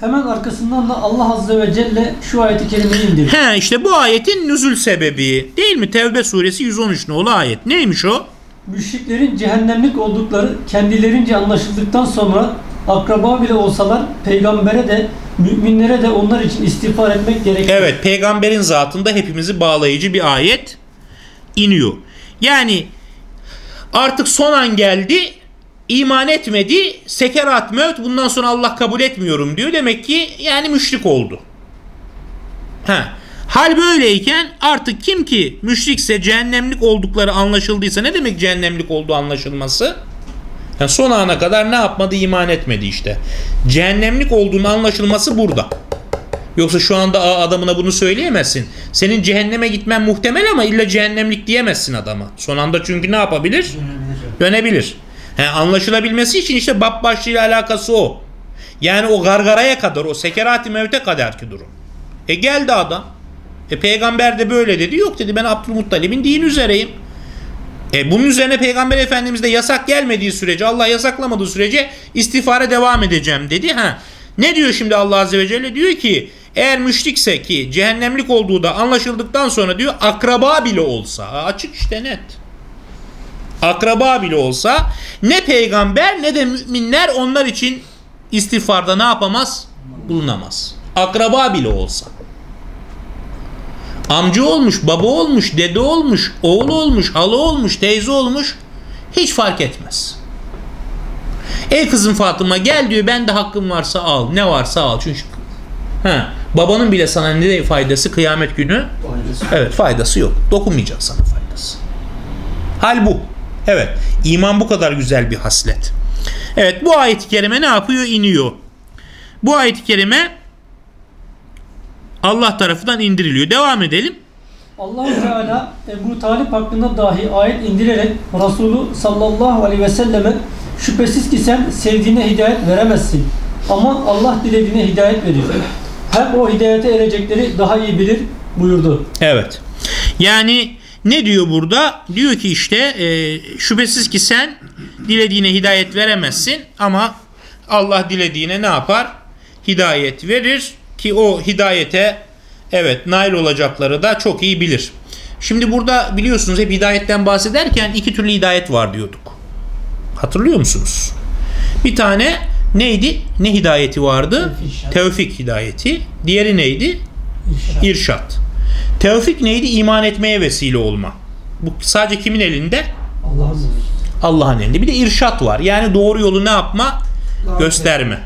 Hemen arkasından da Allah Azze ve Celle şu ayeti kerimeyi indirdi. He işte bu ayetin nüzul sebebi. Değil mi? Tevbe suresi 113 nolu ayet. Neymiş o? Müşriklerin cehennemlik oldukları kendilerince anlaşıldıktan sonra akraba bile olsalar peygambere de müminlere de onlar için istiğfar etmek gerekir. Evet peygamberin zatında hepimizi bağlayıcı bir ayet iniyor. Yani artık son an geldi iman etmedi sekerat mevt bundan sonra Allah kabul etmiyorum diyor. Demek ki yani müşrik oldu. Ha. Hal böyleyken artık kim ki müşrikse cehennemlik oldukları anlaşıldıysa ne demek cehennemlik olduğu anlaşılması? Yani son ana kadar ne yapmadı iman etmedi işte. Cehennemlik olduğunun anlaşılması burada. Yoksa şu anda "Aa, adamına bunu söyleyemezsin. Senin cehenneme gitmen muhtemel ama illa cehennemlik diyemezsin adama. Son anda çünkü ne yapabilir? Dönebilir. He, anlaşılabilmesi için işte bab başlığıyla alakası o. Yani o gargaraya kadar, o sekerati mevte kadar ki durum. E geldi adam. E peygamber de böyle dedi. Yok dedi ben Abdülmuttalib'in dini üzereyim. E bunun üzerine Peygamber Efendimiz de yasak gelmediği sürece, Allah yasaklamadığı sürece istiğfara devam edeceğim dedi. Ha. Ne diyor şimdi Allah Azze ve Celle? Diyor ki eğer müşrikse ki cehennemlik olduğu da anlaşıldıktan sonra diyor akraba bile olsa açık işte net. Akraba bile olsa ne peygamber ne de müminler onlar için istiğfarda ne yapamaz? Bulunamaz. Akraba bile olsa. Amca olmuş, baba olmuş, dede olmuş, oğlu olmuş, halı olmuş, teyze olmuş. Hiç fark etmez. Ey kızım Fatıma gel diyor ben de hakkım varsa al. Ne varsa al. Çünkü ha, babanın bile sana ne faydası kıyamet günü? Evet faydası yok. Dokunmayacak sana faydası. Hal bu. Evet. iman bu kadar güzel bir haslet. Evet bu ayet-i kerime ne yapıyor? İniyor. Bu ayet-i kerime Allah tarafından indiriliyor. Devam edelim. allah Teala Ebu Talip hakkında dahi ayet indirerek Resulü sallallahu aleyhi ve selleme şüphesiz ki sen sevdiğine hidayet veremezsin. Ama Allah dilediğine hidayet verir. Hem o hidayete erecekleri daha iyi bilir buyurdu. Evet. Yani ne diyor burada? Diyor ki işte e, şüphesiz ki sen dilediğine hidayet veremezsin ama Allah dilediğine ne yapar? Hidayet verir ki o hidayete evet nail olacakları da çok iyi bilir. Şimdi burada biliyorsunuz hep hidayetten bahsederken iki türlü hidayet var diyorduk. Hatırlıyor musunuz? Bir tane neydi? Ne hidayeti vardı? Tevfik. Tevfik hidayeti. Diğeri neydi? İnşallah. İrşat. Tevfik neydi? İman etmeye vesile olma. Bu sadece kimin elinde? Allah'ın Allah'ın elinde. Bir de irşat var. Yani doğru yolu ne yapma? Gösterme.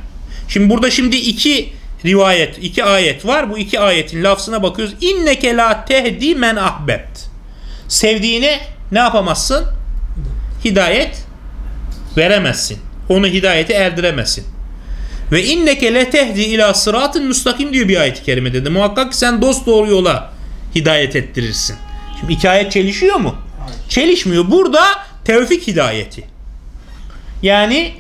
Şimdi burada şimdi iki rivayet, iki ayet var. Bu iki ayetin lafzına bakıyoruz. İnneke la tehdi men ahbebt. Sevdiğine ne yapamazsın? Hidayet veremezsin. Onu hidayete erdiremezsin. Ve inneke le tehdi ila sıratın müstakim diyor bir ayet-i kerime dedi. Muhakkak ki sen dost doğru yola hidayet ettirirsin. Şimdi iki ayet çelişiyor mu? Çelişmiyor. Burada tevfik hidayeti. Yani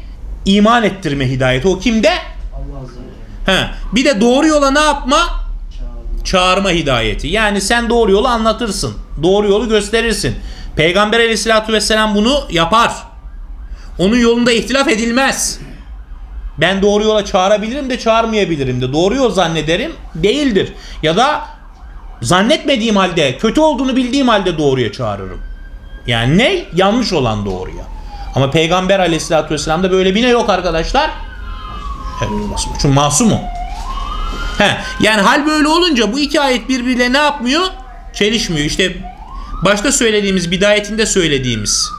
iman ettirme hidayeti. O kimde? Allah azze ve celle. He. Bir de doğru yola ne yapma? Çağırma hidayeti. Yani sen doğru yolu anlatırsın. Doğru yolu gösterirsin. Peygamber aleyhissalatü vesselam bunu yapar. Onun yolunda ihtilaf edilmez. Ben doğru yola çağırabilirim de çağırmayabilirim de. Doğru yol zannederim değildir. Ya da zannetmediğim halde, kötü olduğunu bildiğim halde doğruya çağırırım. Yani ne? Yanlış olan doğruya. Ama Peygamber aleyhissalatü vesselam'da böyle bir ne yok arkadaşlar. Masum. Çünkü masum o. He, yani hal böyle olunca bu iki ayet birbiriyle ne yapmıyor? Çelişmiyor. İşte başta söylediğimiz, bidayetinde söylediğimiz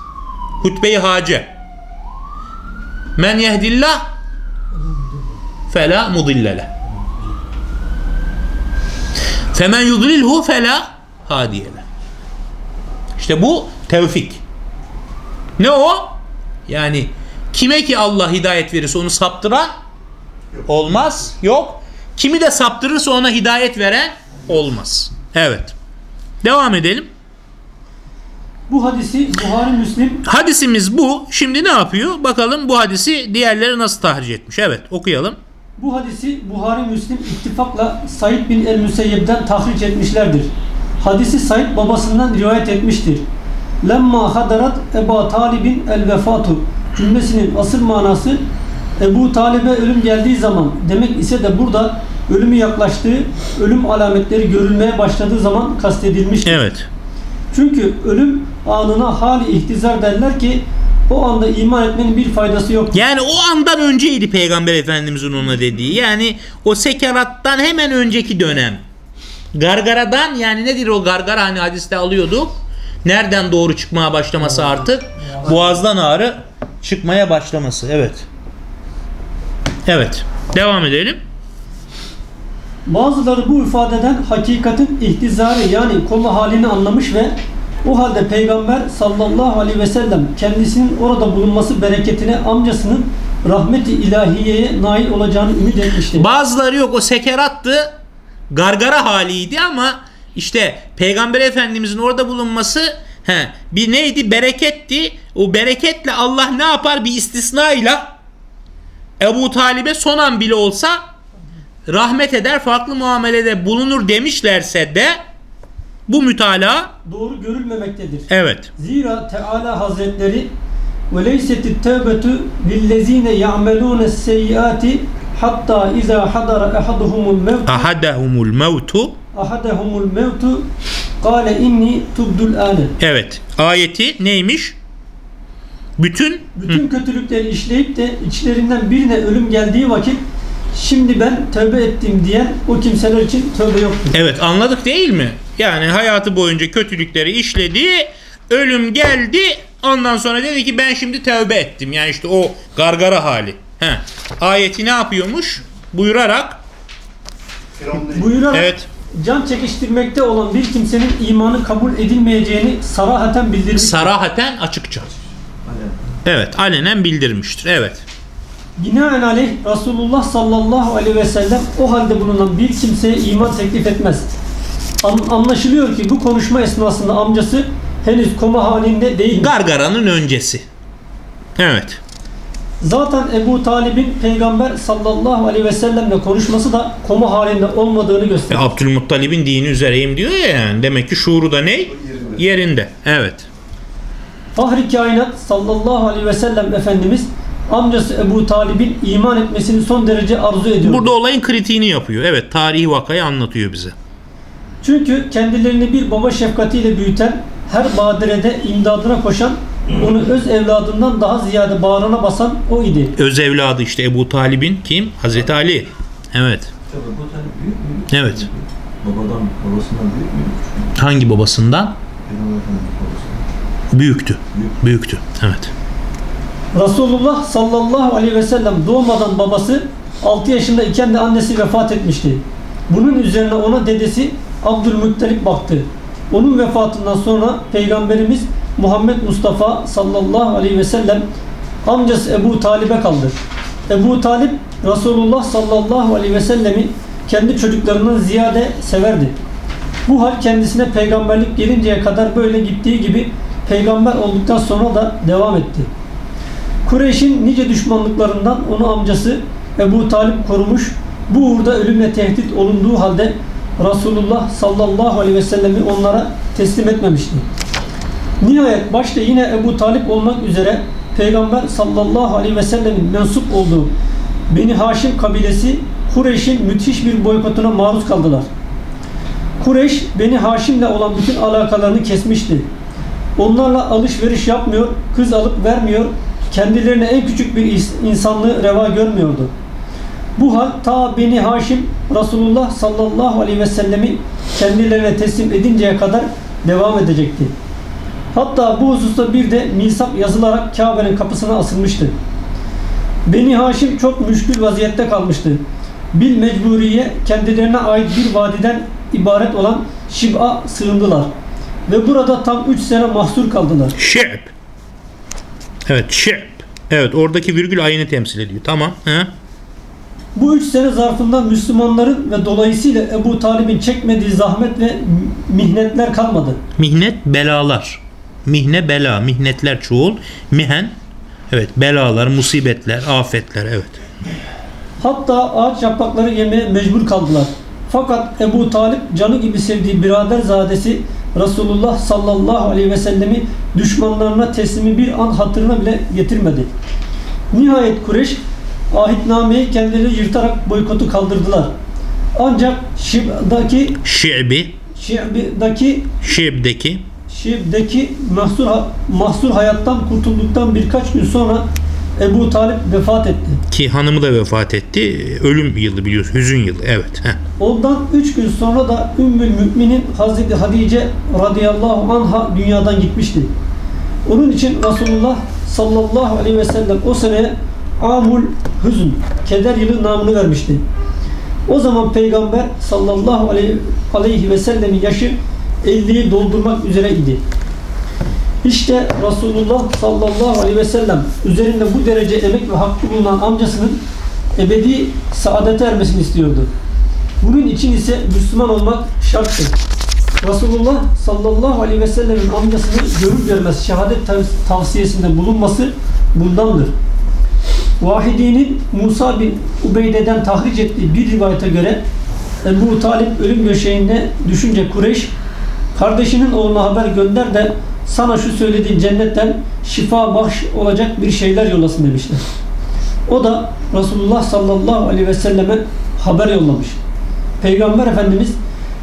hutbe-i hace. Men yehdillah fela mudillele. Femen yudlilhu fela hadiyele. İşte bu tevfik. Ne o? Yani kime ki Allah hidayet verirse onu saptıran olmaz. Yok. Kimi de saptırırsa ona hidayet veren olmaz. Evet. Devam edelim. Bu hadisi Buhari Müslim Hadisimiz bu. Şimdi ne yapıyor? Bakalım bu hadisi diğerleri nasıl tahric etmiş. Evet okuyalım. Bu hadisi Buhari Müslim ittifakla Said bin el-Müseyyeb'den tahric etmişlerdir. Hadisi Said babasından rivayet etmiştir. Lemma hadarat Eba Talib'in el vefatu cümlesinin asıl manası Ebu Talib'e ölüm geldiği zaman demek ise de burada ölümü yaklaştığı, ölüm alametleri görülmeye başladığı zaman kastedilmiştir. Evet. Çünkü ölüm anına hali ihtizar derler ki o anda iman etmenin bir faydası yok. Yani o andan önceydi Peygamber Efendimizin ona dediği. Yani o sekerattan hemen önceki dönem. Gargaradan yani nedir o gargara hani hadiste alıyorduk. Nereden doğru çıkmaya başlaması artık? Boğazdan ağrı çıkmaya başlaması. Evet. Evet. Devam edelim. Bazıları bu ifadeden hakikatin ihtizarı yani koma halini anlamış ve o halde Peygamber sallallahu aleyhi ve sellem kendisinin orada bulunması bereketine amcasının rahmeti ilahiyeye nail olacağını ümit etmiştir. Bazıları yok o sekerattı. Gargara haliydi ama işte Peygamber Efendimizin orada bulunması he, bir neydi? Bereketti. O bereketle Allah ne yapar? Bir istisnayla Ebu Talib'e son an bile olsa rahmet eder, farklı muamelede bulunur demişlerse de bu mütalaa Doğru görülmemektedir. evet. Zira Teala Hazretleri ve leysetit tevbetu lillezine ya'melune seyyiati hatta iza hadara ahaduhumul mevt Ahadahumul mevtu ahadahumul mevtu kâle inni tubdul âne evet. Ayeti neymiş? Bütün Bütün kötülükleri işleyip de içlerinden birine ölüm geldiği vakit şimdi ben tövbe ettim diyen o kimseler için tövbe yoktur. Evet anladık değil mi? Yani hayatı boyunca kötülükleri işledi, ölüm geldi, ondan sonra dedi ki ben şimdi tövbe ettim. Yani işte o gargara hali. He. Ayeti ne yapıyormuş? Buyurarak Buyurarak evet can çekiştirmekte olan bir kimsenin imanı kabul edilmeyeceğini sarahaten bildirmiş. sarahaten açıkça. Evet alenen bildirmiştir. Evet. Binaenaleyh Resulullah sallallahu aleyhi ve sellem o halde bulunan bir kimseye iman teklif etmez. An- anlaşılıyor ki bu konuşma esnasında amcası henüz koma halinde değil. Gargaranın öncesi. Evet. Zaten Ebu Talib'in peygamber sallallahu aleyhi ve sellemle konuşması da koma halinde olmadığını E, gösteriyor. Abdülmuttalib'in dini üzereyim diyor ya yani. Demek ki şuuru da ne? Yerinde. Evet. Fahri kainat sallallahu aleyhi ve sellem Efendimiz amcası Ebu Talib'in iman etmesini son derece arzu ediyor. Burada olayın kritiğini yapıyor. Evet tarihi vakayı anlatıyor bize. Çünkü kendilerini bir baba şefkatiyle büyüten, her badirede imdadına koşan, onu öz evladından daha ziyade bağrına basan o idi. Öz evladı işte Ebu Talib'in kim? Hazreti Ali. Evet. Tabii bu tane büyük müydü? Evet. Babadan, babasından büyük müydü? Hangi babasından? Büyüktü. Büyüktü. Evet. Resulullah sallallahu aleyhi ve sellem doğmadan babası 6 yaşında iken de annesi vefat etmişti. Bunun üzerine ona dedesi Abdülmuttalip baktı. Onun vefatından sonra Peygamberimiz Muhammed Mustafa sallallahu aleyhi ve sellem amcası Ebu Talib'e kaldı. Ebu Talip Resulullah sallallahu aleyhi ve sellemi kendi çocuklarından ziyade severdi. Bu hal kendisine peygamberlik gelinceye kadar böyle gittiği gibi peygamber olduktan sonra da devam etti. Kureyş'in nice düşmanlıklarından onu amcası Ebu Talip korumuş. Bu uğurda ölümle tehdit olunduğu halde Resulullah sallallahu aleyhi ve sellemi onlara teslim etmemişti. Nihayet başta yine Ebu Talip olmak üzere Peygamber sallallahu aleyhi ve sellemin mensup olduğu Beni Haşim kabilesi Kureyş'in müthiş bir boykotuna maruz kaldılar. Kureyş Beni Haşim'le olan bütün alakalarını kesmişti. Onlarla alışveriş yapmıyor, kız alıp vermiyor, kendilerine en küçük bir insanlığı reva görmüyordu. Bu hal ta Beni Haşim Resulullah sallallahu aleyhi ve sellemi kendilerine teslim edinceye kadar devam edecekti. Hatta bu hususta bir de misak yazılarak Kabe'nin kapısına asılmıştı. Beni Haşim çok müşkül vaziyette kalmıştı. Bil mecburiye kendilerine ait bir vadiden ibaret olan Şib'a sığındılar. Ve burada tam 3 sene mahsur kaldılar. Şi'b. Evet şi'b. Evet oradaki virgül ayını temsil ediyor. Tamam. He? Bu üç sene zarfında Müslümanların ve dolayısıyla Ebu Talib'in çekmediği zahmet ve mihnetler kalmadı. Mihnet belalar. Mihne bela. Mihnetler çoğul. Mihen. Evet belalar, musibetler, afetler. Evet. Hatta ağaç yaprakları yemeye mecbur kaldılar. Fakat Ebu Talip canı gibi sevdiği birader zadesi Resulullah sallallahu aleyhi ve sellemi düşmanlarına teslimi bir an hatırına bile getirmedi. Nihayet Kureyş ahitnameyi kendileri yırtarak boykotu kaldırdılar. Ancak Şib'daki Şi'bi. Şib'daki Şi'b'deki Şib'deki mahsur, mahsur hayattan kurtulduktan birkaç gün sonra Ebu Talip vefat etti. ki hanımı da vefat etti. Ölüm yılı biliyorsun. Hüzün yılı. Evet. Heh. Ondan üç gün sonra da Ümmül Müminin Hazreti Hatice radıyallahu anha dünyadan gitmişti. Onun için Resulullah sallallahu aleyhi ve sellem o sene Amul Hüzün, keder yılı namını vermişti. O zaman Peygamber sallallahu aleyhi, aleyhi ve sellemin yaşı 50'yi doldurmak üzere idi. İşte Resulullah sallallahu aleyhi ve sellem üzerinde bu derece emek ve hakkı bulunan amcasının ebedi saadete ermesini istiyordu. Bunun için ise Müslüman olmak şarttır. Resulullah sallallahu aleyhi ve sellemin amcasını görür görmez şehadet tav- tavsiyesinde bulunması bundandır. Vahidi'nin Musa bin Ubeyde'den tahric ettiği bir rivayete göre Ebu Talip ölüm döşeğinde düşünce Kureyş kardeşinin oğluna haber gönder de sana şu söylediğin cennetten şifa bahş olacak bir şeyler yollasın demişler. O da Resulullah sallallahu aleyhi ve selleme haber yollamış. Peygamber Efendimiz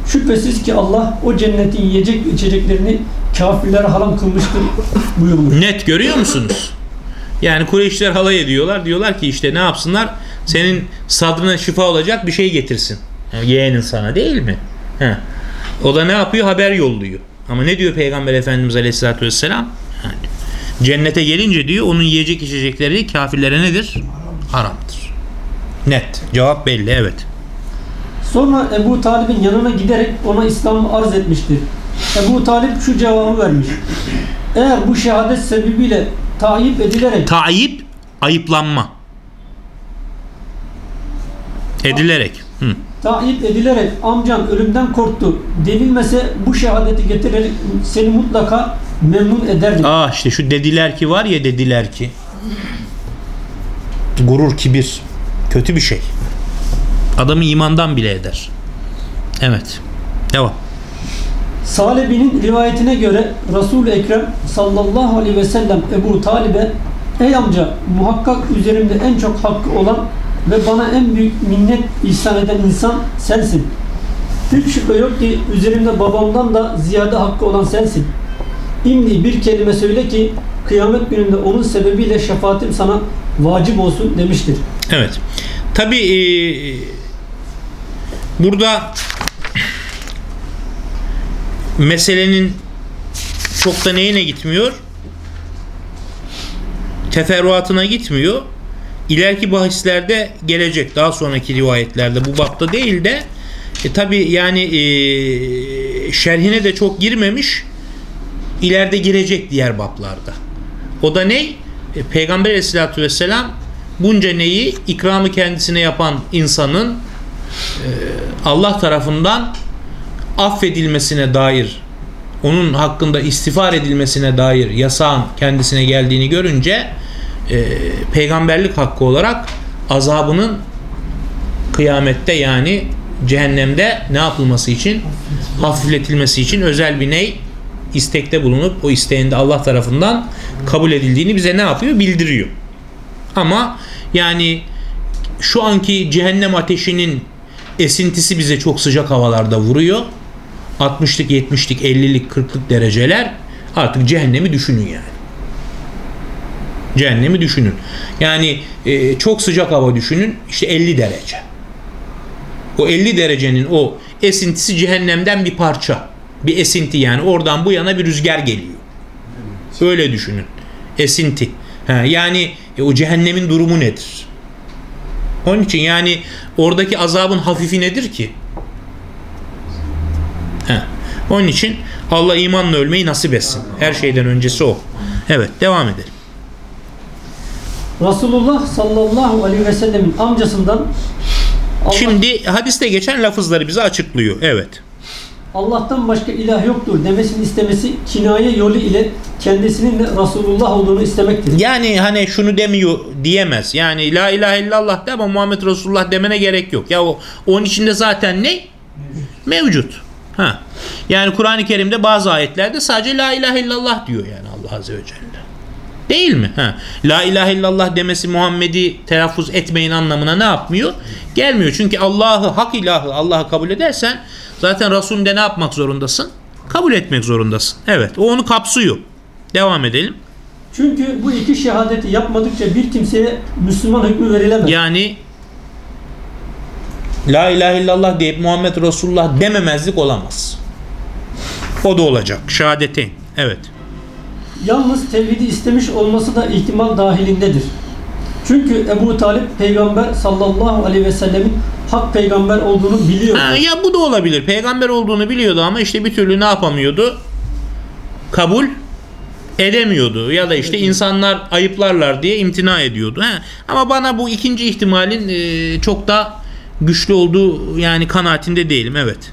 şüphesiz ki Allah o cennetin yiyecek içeceklerini kafirlere haram kılmıştır buyurmuş. Net görüyor musunuz? Yani Kureyşler halay ediyorlar. Diyorlar ki işte ne yapsınlar? Senin sadrına şifa olacak bir şey getirsin. Yeğenin sana değil mi? He. O da ne yapıyor? Haber yolluyor. Ama ne diyor Peygamber Efendimiz Aleyhisselatü Vesselam? Yani, cennete gelince diyor onun yiyecek içecekleri kafirlere nedir? Haramdır. Net. Cevap belli evet. Sonra Ebu Talib'in yanına giderek ona İslam'ı arz etmiştir. Ebu Talip şu cevabı vermiş. Eğer bu şehadet sebebiyle tayyip edilerek Tayyip ayıplanma. Edilerek. Hı. Tayyip edilerek amcan ölümden korktu denilmese bu şehadeti getirerek seni mutlaka memnun ederdim. Aa işte şu dediler ki var ya dediler ki. Gurur, kibir. Kötü bir şey. Adamı imandan bile eder. Evet. Devam. Salebi'nin rivayetine göre Resul-i Ekrem sallallahu aleyhi ve sellem Ebu Talib'e Ey amca muhakkak üzerimde en çok hakkı olan ve bana en büyük minnet ihsan eden insan sensin. Hiç şüphe yok ki üzerimde babamdan da ziyade hakkı olan sensin. İmdi bir kelime söyle ki kıyamet gününde onun sebebiyle şefaatim sana vacip olsun demiştir. Evet. Tabi burada meselenin çok da neyine gitmiyor? Teferruatına gitmiyor. İleriki bahislerde gelecek. Daha sonraki rivayetlerde bu bapta değil de e, tabi yani e, şerhine de çok girmemiş. İleride girecek diğer baplarda. O da ne? E, Peygamber aleyhissalatü vesselam bunca neyi ikramı kendisine yapan insanın e, Allah tarafından affedilmesine dair onun hakkında istiğfar edilmesine dair yasağın kendisine geldiğini görünce e, peygamberlik hakkı olarak azabının kıyamette yani cehennemde ne yapılması için hafifletilmesi için özel bir ney istekte bulunup o isteğinde Allah tarafından kabul edildiğini bize ne yapıyor bildiriyor. Ama yani şu anki cehennem ateşinin esintisi bize çok sıcak havalarda vuruyor. 60'lık, 70'lik, 50'lik, 40'lık dereceler artık cehennemi düşünün yani. Cehennemi düşünün. Yani e, çok sıcak hava düşünün. işte 50 derece. O 50 derecenin o esintisi cehennemden bir parça. Bir esinti yani. Oradan bu yana bir rüzgar geliyor. Öyle düşünün. Esinti. Ha, yani e, o cehennemin durumu nedir? Onun için yani oradaki azabın hafifi nedir ki? Ha. Onun için Allah imanla ölmeyi nasip etsin. Her şeyden öncesi o. Evet devam edelim. Resulullah sallallahu aleyhi ve sellemin amcasından Allah, Şimdi hadiste geçen lafızları bize açıklıyor. Evet. Allah'tan başka ilah yoktur demesini istemesi kinaye yolu ile kendisinin de Resulullah olduğunu istemektir. Yani hani şunu demiyor diyemez. Yani la ilahe illallah de ama Muhammed Resulullah demene gerek yok. Ya o onun içinde zaten ne? Mevcut. Ha. Yani Kur'an-ı Kerim'de bazı ayetlerde sadece la ilahe illallah diyor yani Allah azze ve celle. Değil mi? Ha. La ilahe illallah demesi Muhammed'i telaffuz etmeyin anlamına ne yapmıyor? Gelmiyor. Çünkü Allah'ı hak ilahı Allah'ı kabul edersen zaten Resulünde ne yapmak zorundasın? Kabul etmek zorundasın. Evet. O onu kapsıyor. Devam edelim. Çünkü bu iki şehadeti yapmadıkça bir kimseye Müslüman hükmü verilemez. Yani La ilahe illallah deyip Muhammed Resulullah dememezlik olamaz. O da olacak. Şehadeteyn. Evet. Yalnız tevhidi istemiş olması da ihtimal dahilindedir. Çünkü Ebu Talip peygamber sallallahu aleyhi ve sellemin hak peygamber olduğunu biliyor. Ha, ya bu da olabilir. Peygamber olduğunu biliyordu ama işte bir türlü ne yapamıyordu? Kabul edemiyordu. Ya da işte insanlar ayıplarlar diye imtina ediyordu. Ha. Ama bana bu ikinci ihtimalin e, çok da güçlü olduğu yani kanaatinde değilim. Evet.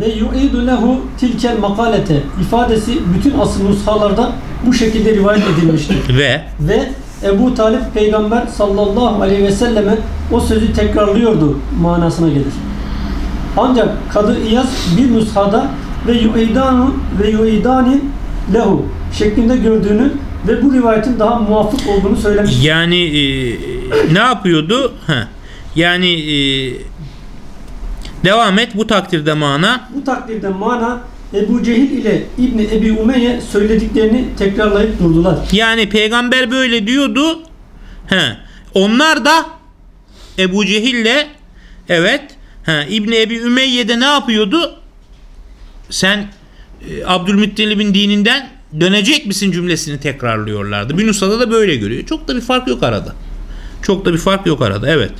Ve yu'idu lehu tilkel makalete ifadesi bütün asıl nushalarda bu şekilde rivayet edilmiştir. Ve Ve Ebu Talip peygamber sallallahu aleyhi ve selleme o sözü tekrarlıyordu manasına gelir. Ancak Kadı İyaz bir nushada ve yu'idanu ve yu'idani lehu şeklinde gördüğünü ve bu rivayetin daha muvafık olduğunu söylemiş. Yani e, ne yapıyordu? Ha. Yani e, devam et bu takdirde mana Bu takdirde mana Ebu Cehil ile İbni Ebi Umeyye söylediklerini tekrarlayıp durdular. yani peygamber böyle diyordu. He. Onlar da Ebu Cehil'le evet he, İbni Ebi Ümeyye de ne yapıyordu? Sen e, Abdülmuttalib'in dininden dönecek misin cümlesini tekrarlıyorlardı. Bir nusada da böyle görüyor. Çok da bir fark yok arada. Çok da bir fark yok arada. Evet.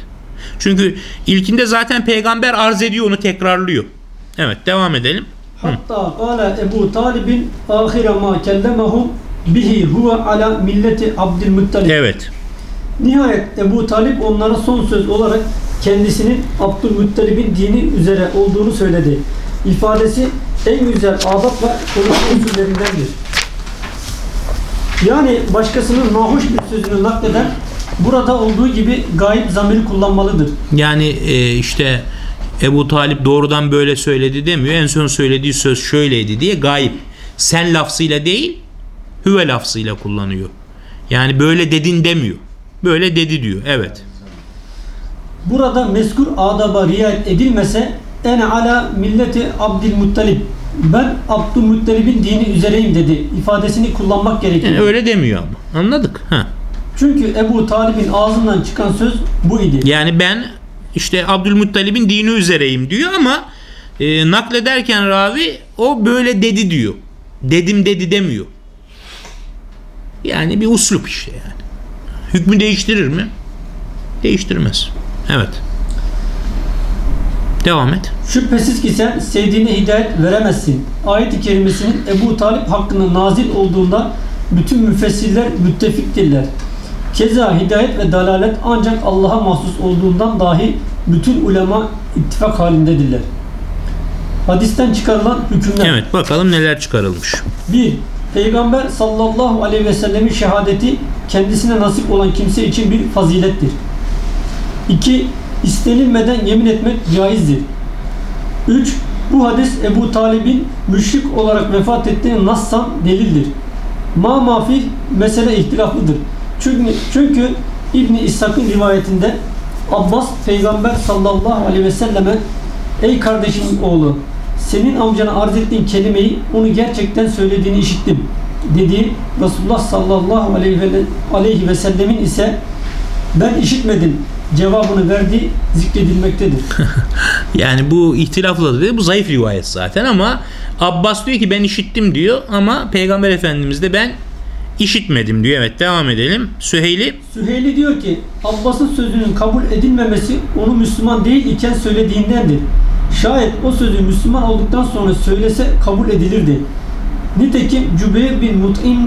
Çünkü ilkinde zaten peygamber arz ediyor onu tekrarlıyor. Evet devam edelim. Hatta kâle Ebu Talib'in ahire ma kellemehum bihi huve ala milleti Abdülmuttalib. Evet. Nihayet Ebu Talip onlara son söz olarak kendisinin Abdülmuttalib'in dini üzere olduğunu söyledi. İfadesi en güzel adab ve konuşma usullerindendir. Yani başkasının nahoş bir sözünü nakleden burada olduğu gibi gayip zamiri kullanmalıdır. Yani e, işte Ebu Talip doğrudan böyle söyledi demiyor. En son söylediği söz şöyleydi diye gayip. Sen lafzıyla değil, hüve lafzıyla kullanıyor. Yani böyle dedin demiyor. Böyle dedi diyor. Evet. Burada mezkur adaba riayet edilmese ene ala milleti Abdülmuttalib ben Abdülmuttalib'in dini üzereyim dedi ifadesini kullanmak gerekir. Yani öyle demiyor ama. Anladık. Ha. Çünkü Ebu Talib'in ağzından çıkan söz bu idi. Yani ben işte Abdülmuttalib'in dini üzereyim diyor ama e, naklederken ravi o böyle dedi diyor. dedim dedi demiyor. Yani bir uslup işte yani. Hükmü değiştirir mi? Değiştirmez. Evet. Devam et. Şüphesiz ki sen sevdiğine hidayet veremezsin. Ayet-i kerimesinin Ebu Talip hakkında nazil olduğunda bütün müfessirler müttefiktirler. Keza hidayet ve dalalet ancak Allah'a mahsus olduğundan dahi bütün ulema ittifak halindedirler. Hadisten çıkarılan hükümler. Evet bakalım neler çıkarılmış. 1. Peygamber sallallahu aleyhi ve sellemin şehadeti kendisine nasip olan kimse için bir fazilettir. 2. İstenilmeden yemin etmek caizdir. 3. Bu hadis Ebu Talib'in müşrik olarak vefat ettiğine nassan delildir. Ma mafi mesele ihtilaflıdır. Çünkü, çünkü İbni İshak'ın rivayetinde Abbas Peygamber sallallahu aleyhi ve selleme Ey kardeşimin oğlu senin amcana arz ettiğin kelimeyi onu gerçekten söylediğini işittim dediği Resulullah sallallahu aleyhi ve, sellemin ise ben işitmedim cevabını verdiği zikredilmektedir. Yani bu ihtilaflı dedi. Bu zayıf rivayet zaten ama Abbas diyor ki ben işittim diyor ama Peygamber Efendimiz de ben işitmedim diyor. Evet devam edelim. Süheyli Süheyli diyor ki Abbas'ın sözünün kabul edilmemesi onu Müslüman değil iken söylediğindendir. Şayet o sözü Müslüman olduktan sonra söylese kabul edilirdi. Nitekim Cübeyr bin Mut'im,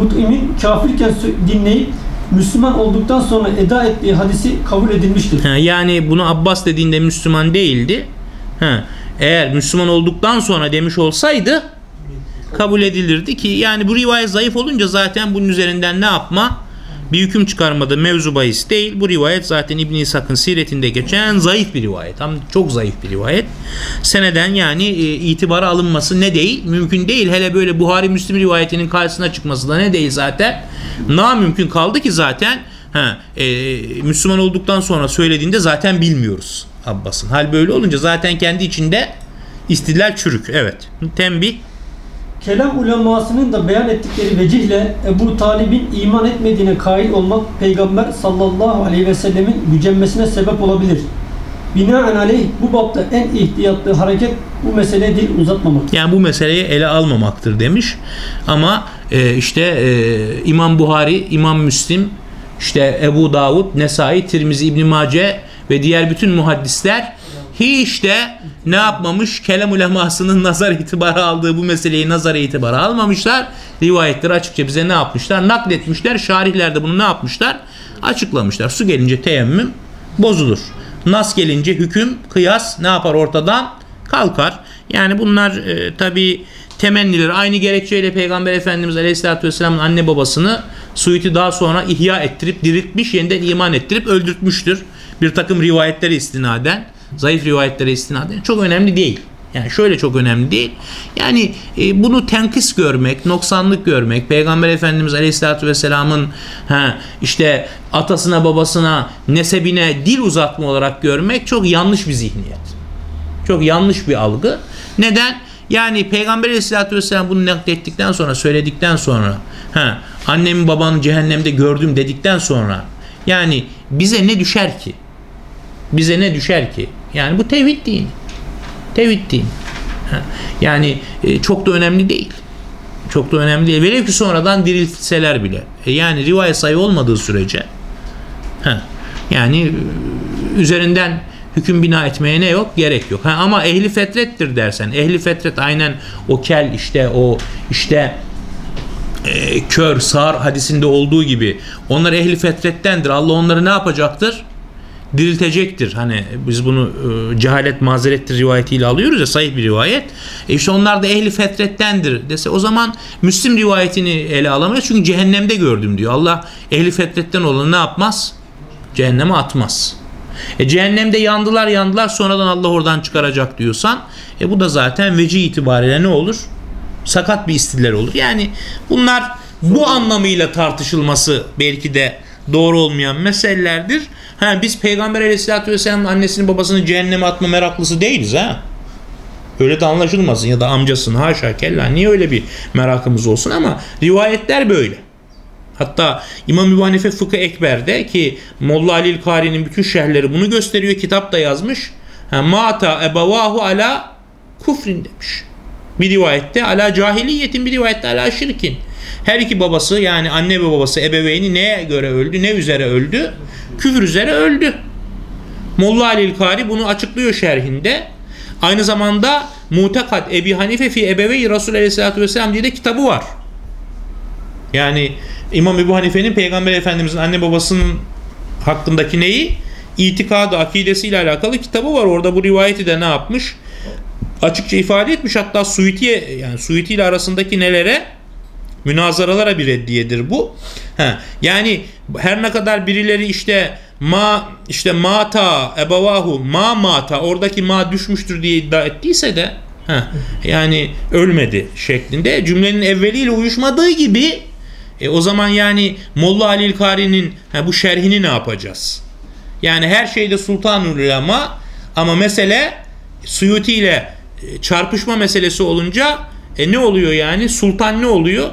Mut'im'in kafirken dinleyip Müslüman olduktan sonra eda ettiği hadisi kabul edilmiştir. Ha, yani bunu Abbas dediğinde Müslüman değildi. Ha, eğer Müslüman olduktan sonra demiş olsaydı kabul edilirdi ki yani bu rivayet zayıf olunca zaten bunun üzerinden ne yapma? Bir hüküm çıkarmada mevzu bahis değil. Bu rivayet zaten İbn İshak'ın siretinde geçen zayıf bir rivayet. Tam çok zayıf bir rivayet. Seneden yani e, itibara alınması ne değil? Mümkün değil. Hele böyle Buhari Müslim rivayetinin karşısına çıkması da ne değil zaten? Na mümkün kaldı ki zaten ha, e, Müslüman olduktan sonra söylediğinde zaten bilmiyoruz Abbas'ın. Hal böyle olunca zaten kendi içinde istidlal çürük. Evet. Tembih. Kelam ulemasının da beyan ettikleri vecihle Ebu Talib'in iman etmediğine kail olmak Peygamber sallallahu aleyhi ve sellemin gücenmesine sebep olabilir. Binaenaleyh bu bapta en ihtiyatlı hareket bu mesele dil uzatmamak. Yani bu meseleyi ele almamaktır demiş. Ama e, işte e, İmam Buhari, İmam Müslim, işte Ebu Davud, Nesai, Tirmizi, İbn Mace ve diğer bütün muhaddisler hiç de ne yapmamış? Kelam ulemasının nazar itibarı aldığı bu meseleyi nazar itibarı almamışlar. Rivayetleri açıkça bize ne yapmışlar? Nakletmişler. Şarihler de bunu ne yapmışlar? Açıklamışlar. Su gelince teyemmüm bozulur. Nas gelince hüküm, kıyas ne yapar ortadan? Kalkar. Yani bunlar e, tabi temenniler. Aynı gerekçeyle Peygamber Efendimiz Aleyhisselatü Vesselam'ın anne babasını Suyuti daha sonra ihya ettirip diriltmiş, yeniden iman ettirip öldürtmüştür. Bir takım rivayetlere istinaden, zayıf rivayetlere istinaden çok önemli değil. Yani şöyle çok önemli değil. Yani e, bunu tenkis görmek, noksanlık görmek, Peygamber Efendimiz Aleyhisselatü Vesselam'ın işte atasına, babasına, nesebine dil uzatma olarak görmek çok yanlış bir zihniyet. Çok yanlış bir algı. Neden? Yani Peygamber Aleyhisselatü Vesselam bunu naklettikten sonra, söyledikten sonra, ha, annemin babanın cehennemde gördüm dedikten sonra, yani bize ne düşer ki? Bize ne düşer ki? Yani bu tevhid dini. Tevhid dini. Yani e, çok da önemli değil. Çok da önemli değil. Velev ki sonradan diriltseler bile. E, yani rivayet sayı olmadığı sürece yani e, üzerinden hüküm bina etmeye ne yok? Gerek yok. Ha, ama ehli fetrettir dersen. Ehli fetret aynen o kel işte o işte e, kör, sağır hadisinde olduğu gibi onlar ehli fetrettendir. Allah onları ne yapacaktır? Diriltecektir. Hani biz bunu e, cehalet mazerettir rivayetiyle alıyoruz ya sahih bir rivayet. E işte onlar da ehli fetrettendir dese o zaman Müslim rivayetini ele alamayız. Çünkü cehennemde gördüm diyor. Allah ehli fetretten olanı ne yapmaz? Cehenneme atmaz. E cehennemde yandılar yandılar sonradan Allah oradan çıkaracak diyorsan e bu da zaten veci itibariyle ne olur? Sakat bir istiller olur. Yani bunlar bu anlamıyla tartışılması belki de doğru olmayan meselelerdir. Ha, biz Peygamber Aleyhisselatü Vesselam'ın annesini babasını cehenneme atma meraklısı değiliz ha. Öyle de anlaşılmasın ya da amcasın haşa kella niye öyle bir merakımız olsun ama rivayetler böyle. Hatta İmam Ebu Hanife Fıkı Ekber'de ki Molla Alil Kari'nin bütün şerhleri bunu gösteriyor. Kitap da yazmış. Mata ebavahu ala kufrin demiş. Bir rivayette ala cahiliyetin bir rivayette ala şirkin. Her iki babası yani anne ve babası ebeveyni neye göre öldü? Ne üzere öldü? Küfür üzere öldü. Molla Alil Kari bunu açıklıyor şerhinde. Aynı zamanda Mutekat Ebi Hanife fi Ebeveyi Resul Aleyhisselatü Vesselam diye de kitabı var. Yani İmam Ebu Hanife'nin Peygamber Efendimizin anne babasının hakkındaki neyi? İtikadı, akidesiyle alakalı kitabı var. Orada bu rivayeti de ne yapmış? Açıkça ifade etmiş. Hatta Suyuti'ye yani Suyuti ile arasındaki nelere? Münazaralara bir reddiyedir bu. Ha, yani her ne kadar birileri işte ma işte mata ebavahu ma mata oradaki ma düşmüştür diye iddia ettiyse de ha, yani ölmedi şeklinde cümlenin evveliyle uyuşmadığı gibi e, o zaman yani Molla Alil Kari'nin ha, bu şerhini ne yapacağız? Yani her şeyde sultanul ulema ama mesele Suyuti ile e, çarpışma meselesi olunca e, ne oluyor yani? Sultan ne oluyor?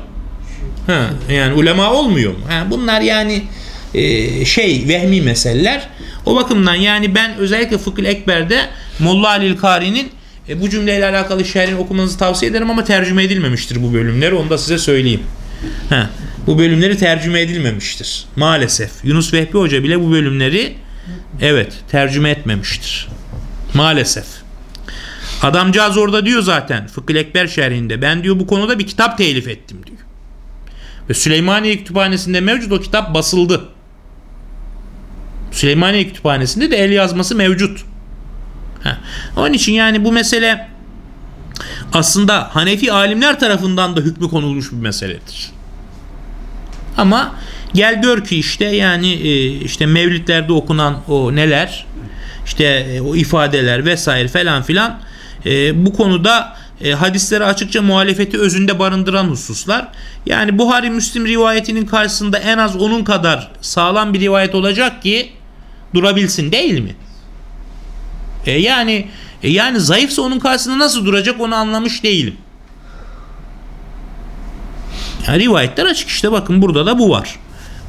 Ha, yani ulema olmuyor mu? Ha, bunlar yani e, şey vehmi meseleler. O bakımdan yani ben özellikle Fıkıh Ekber'de Molla Alil Kari'nin e, bu cümleyle alakalı şerhini okumanızı tavsiye ederim ama tercüme edilmemiştir bu bölümler. Onu da size söyleyeyim. Ha, bu bölümleri tercüme edilmemiştir. Maalesef. Yunus Vehbi Hoca bile bu bölümleri evet tercüme etmemiştir. Maalesef. Adamcağız orada diyor zaten Fıkıh Ekber şerhinde. Ben diyor bu konuda bir kitap telif ettim diyor. Ve Süleymaniye Kütüphanesi'nde mevcut o kitap basıldı. Süleymaniye Kütüphanesi'nde de el yazması mevcut. Ha. Onun için yani bu mesele aslında Hanefi alimler tarafından da hükmü konulmuş bir meseledir. Ama gel gör ki işte yani e, işte mevlitlerde okunan o neler işte e, o ifadeler vesaire falan filan e, bu konuda e, hadisleri açıkça muhalefeti özünde barındıran hususlar. Yani Buhari Müslim rivayetinin karşısında en az onun kadar sağlam bir rivayet olacak ki durabilsin değil mi? E, yani e, yani zayıfsa onun karşısında nasıl duracak onu anlamış değilim. Yani rivayetler açık işte bakın burada da bu var.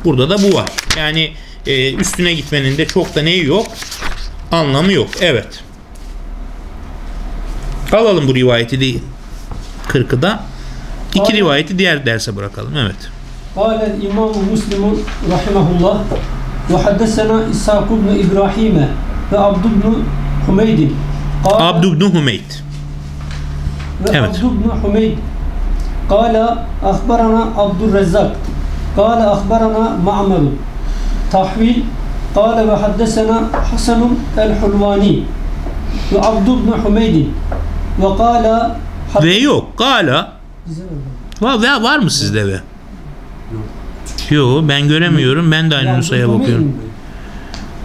Burada da bu var. Yani e, üstüne gitmenin de çok da neyi yok? Anlamı yok. Evet. Alalım bu rivayeti değil. 40'ı İki Aynen. rivayeti diğer derse bırakalım. Evet. Kâle İmam-ı Müslim'un rahimahullah ve haddesena İshak ibn İbrahim'e ve Abdü ibn Hümeyd'in. Abdü ibn Hümeyd. Ve evet. Abdü ibn Hümeyd. Kâle ahbarana Abdurrezzak. Kâle ahbarana Ma'merun. Tahvil. Kâle ve haddesena Hasanun el-Hulvani ve Abdü ibn Hümeyd'in. Ve kâle ve yok. Kâle var, var, var mı sizde ve? Yok. Yok ben göremiyorum. Ben de aynı yani, Musa'ya bakıyorum.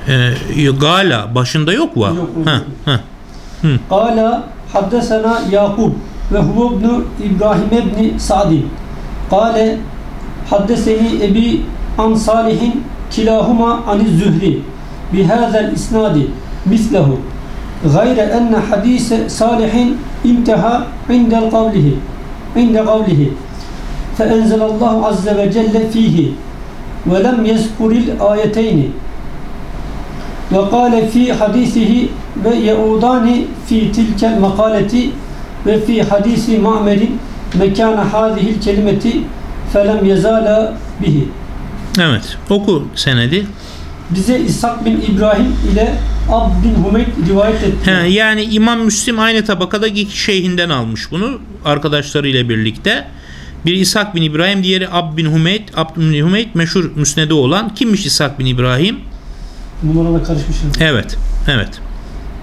Ee, gala başında yok var. Yok. Kala haddesena Yakub ve huve İbrahim ibn Sa'di. Kale haddeseni Ebi an Salihin kilahuma ani Zühri bihazel isnadi mislehu gayre enne hadise salihin intaha indel kavlihi inde kavlihi fe enzelallahu azze ve celle fihi ve lem yezkuril ayeteyni ve kâle fi hadisihi ve yeudani fi tilkel makaleti ve fi hadisi ma'merin mekâne hâzihil kelimeti felem yezâle bihi. Evet oku senedi. Bize İshak bin İbrahim ile Abd bin Humeyd rivayet etti. He, yani İmam Müslim aynı tabakada iki şeyhinden almış bunu arkadaşlarıyla birlikte. Bir İshak bin İbrahim, diğeri Ab bin Hümeyt. Bin Hümeyt meşhur müsnedi olan. Kimmiş İshak bin İbrahim? Numarada karışmışım. Evet. Evet.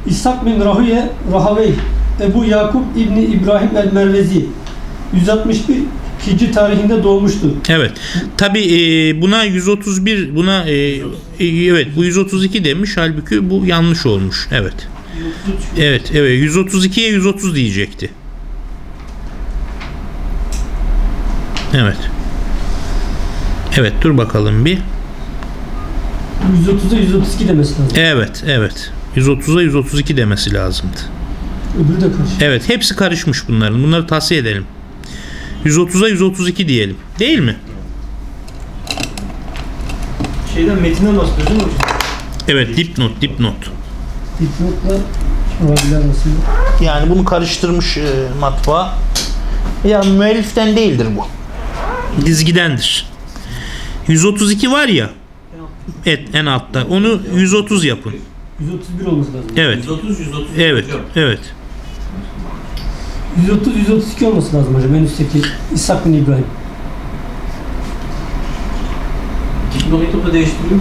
İshak bin Rahuye Rahavey Ebu Yakup İbni İbrahim el-Mervezi 161 Hicri tarihinde doğmuştur. Evet. Tabi buna 131 buna e, e, evet bu 132 demiş halbuki bu yanlış olmuş. Evet. Evet, evet 132'ye 130 diyecekti. Evet. Evet dur bakalım bir. 130'a 132 demesi lazım. Evet, evet. 130'a 132 demesi lazımdı. Öbürü de karışık. Evet, hepsi karışmış bunların. Bunları tavsiye edelim. 130'a 132 diyelim. Değil mi? Şeyden metinden bahsediyorsun değil mi hocam? Evet, dipnot, dipnot. Dipnotla şurabiler arasında. Yani bunu karıştırmış e, matbaa. Ya müelliften değildir bu. Dizgidendir. 132 var ya. Evet en altta. Onu 130 yapın. 131 olması lazım. Evet. 130 130. Evet. Evet. 130 132 olması lazım hocam en üstteki İshak bin İbrahim. Değiştiriyor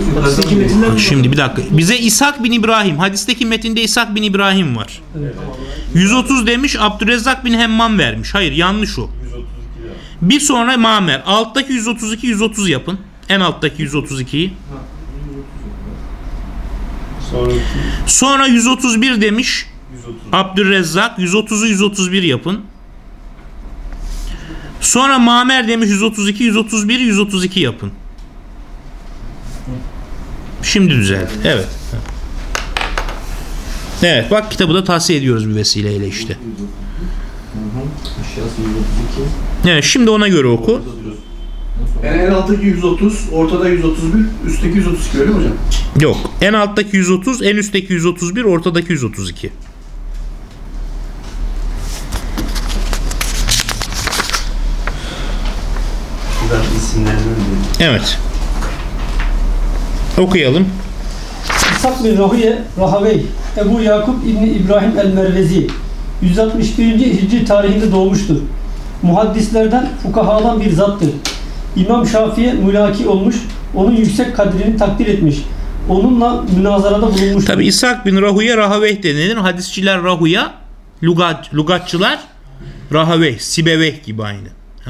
musun? Şimdi bir dakika. Bize İshak bin İbrahim. Hadisteki metinde İshak bin İbrahim var. Evet. 130 demiş Abdürezzak bin Hemmam vermiş. Hayır yanlış o. Bir sonra Mamer. Alttaki 132 130 yapın. En alttaki 132'yi. Sonraki Sonra 131 demiş 130. Abdülrezzak. 130'u 131 yapın. Sonra Mamer demiş 132 131 132 yapın. Şimdi düzeldi. Evet. Evet bak kitabı da tavsiye ediyoruz bir vesileyle işte. Aşağısı 132. Evet şimdi ona göre oku. Yani en alttaki 130, ortada 131, üstteki 132 öyle mi hocam? Yok. En alttaki 130, en üstteki 131, ortadaki 132. Buradan isimlerinden de. Evet. Okuyalım. İshak bin Rahiye Rahavey Ebu Yakup İbni İbrahim el-Mervezi 161. Hicri tarihinde doğmuştur. Muhaddislerden, fukahadan bir zattır. İmam Şafii'ye mülaki olmuş, onun yüksek kadrini takdir etmiş. Onunla münazarada bulunmuştur. Tabi İshak bin Rahuye Rahaveh denilir. Hadisçiler Rahuya, lugat, lugatçılar Rahaveh, Sibeveh gibi aynı.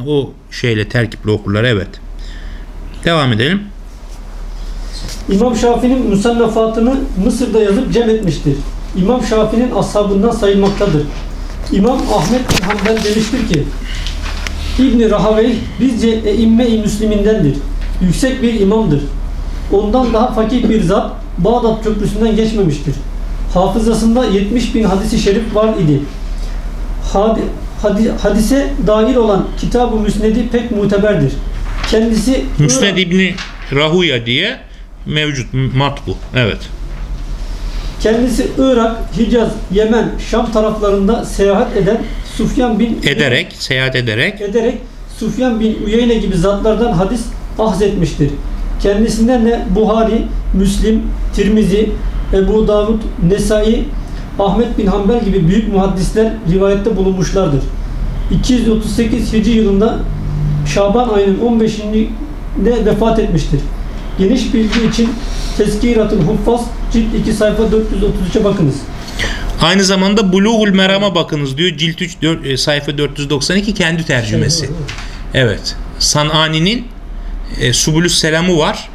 O şeyle terkiple okurlar evet. Devam edelim. İmam Şafii'nin musannafatını Mısır'da yazıp cem etmiştir. İmam Şafii'nin ashabından sayılmaktadır. İmam Ahmet bin Hanbel demiştir ki İbni Rahavey bizce eimme-i müslimindendir. Yüksek bir imamdır. Ondan daha fakir bir zat Bağdat köprüsünden geçmemiştir. Hafızasında 70 bin hadisi şerif var idi. Hadi, hadi- hadise dahil olan Kitab-ı Müsned'i pek muteberdir. Kendisi Müsned İbni Rahuya diye mevcut matbu. Evet. Kendisi Irak, Hicaz, Yemen, Şam taraflarında seyahat eden Sufyan bin Ederek, seyahat ederek ederek Sufyan bin Uyeyne gibi zatlardan hadis ahzetmiştir. Kendisinden de Buhari, Müslim, Tirmizi, Ebu Davud, Nesai, Ahmet bin Hanbel gibi büyük muhaddisler rivayette bulunmuşlardır. 238 Hicri yılında Şaban ayının 15'inde vefat etmiştir. Geniş bilgi için Tezkiratül Huffaz cilt 2 sayfa 433'e bakınız. Aynı zamanda Buluğul Meram'a bakınız diyor. Cilt 3 dört- e, sayfa 492 kendi tercümesi. Evet. Sanani'nin e, Subulüs Selam'ı var.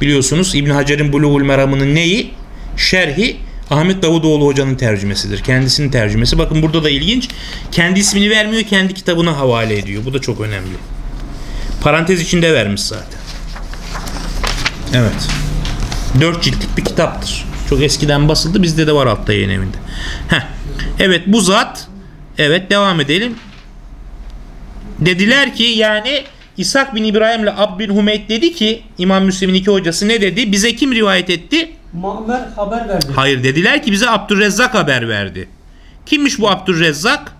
Biliyorsunuz İbn Hacer'in Buluğul Meram'ının neyi? Şerhi Ahmet Davutoğlu hocanın tercümesidir. Kendisinin tercümesi. Bakın burada da ilginç. Kendi ismini vermiyor, kendi kitabına havale ediyor. Bu da çok önemli. Parantez içinde vermiş zaten. Evet. Dört ciltlik bir kitaptır. Çok eskiden basıldı. Bizde de var altta yayın evinde. Heh. Evet bu zat evet devam edelim. Dediler ki yani İshak bin İbrahim ile Abd bin Hümeyd dedi ki İmam Müslim'in iki hocası ne dedi? Bize kim rivayet etti? Ma'mer haber verdi. Hayır dediler ki bize Abdurrezzak haber verdi. Kimmiş bu Abdurrezzak?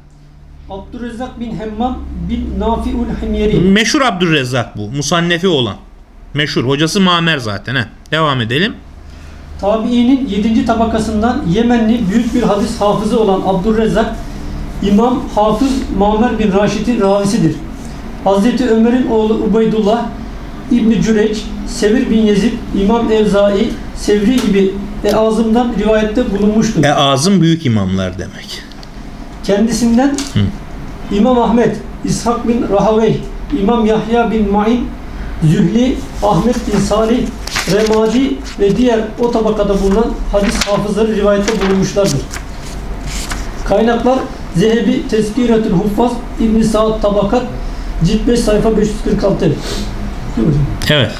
Abdurrezzak bin Hemmam bin Nafi'ul Himyeri. Meşhur Abdurrezzak bu. Musannefi olan. Meşhur. Hocası Mamer zaten. He. Devam edelim. Tabiinin 7. tabakasından Yemenli büyük bir hadis hafızı olan Abdurrezzak, İmam Hafız Muammer bin Raşid'in ravisidir. Hazreti Ömer'in oğlu Ubeydullah, İbni Cüreyç, Sevir bin Yezid, İmam Evzai, Sevri gibi Eazım'dan rivayette bulunmuştur. E azım büyük imamlar demek. Kendisinden İmam Ahmet, İshak bin Rahavey, İmam Yahya bin Ma'in, Zühli, Ahmet bin Salih, Remadi ve diğer o tabakada bulunan hadis hafızları rivayette bulunmuşlardır. Kaynaklar Zehebi Tezkiretül Huffaz İbn Saad Tabakat Cilt 5 sayfa 546 Değil mi hocam? Evet.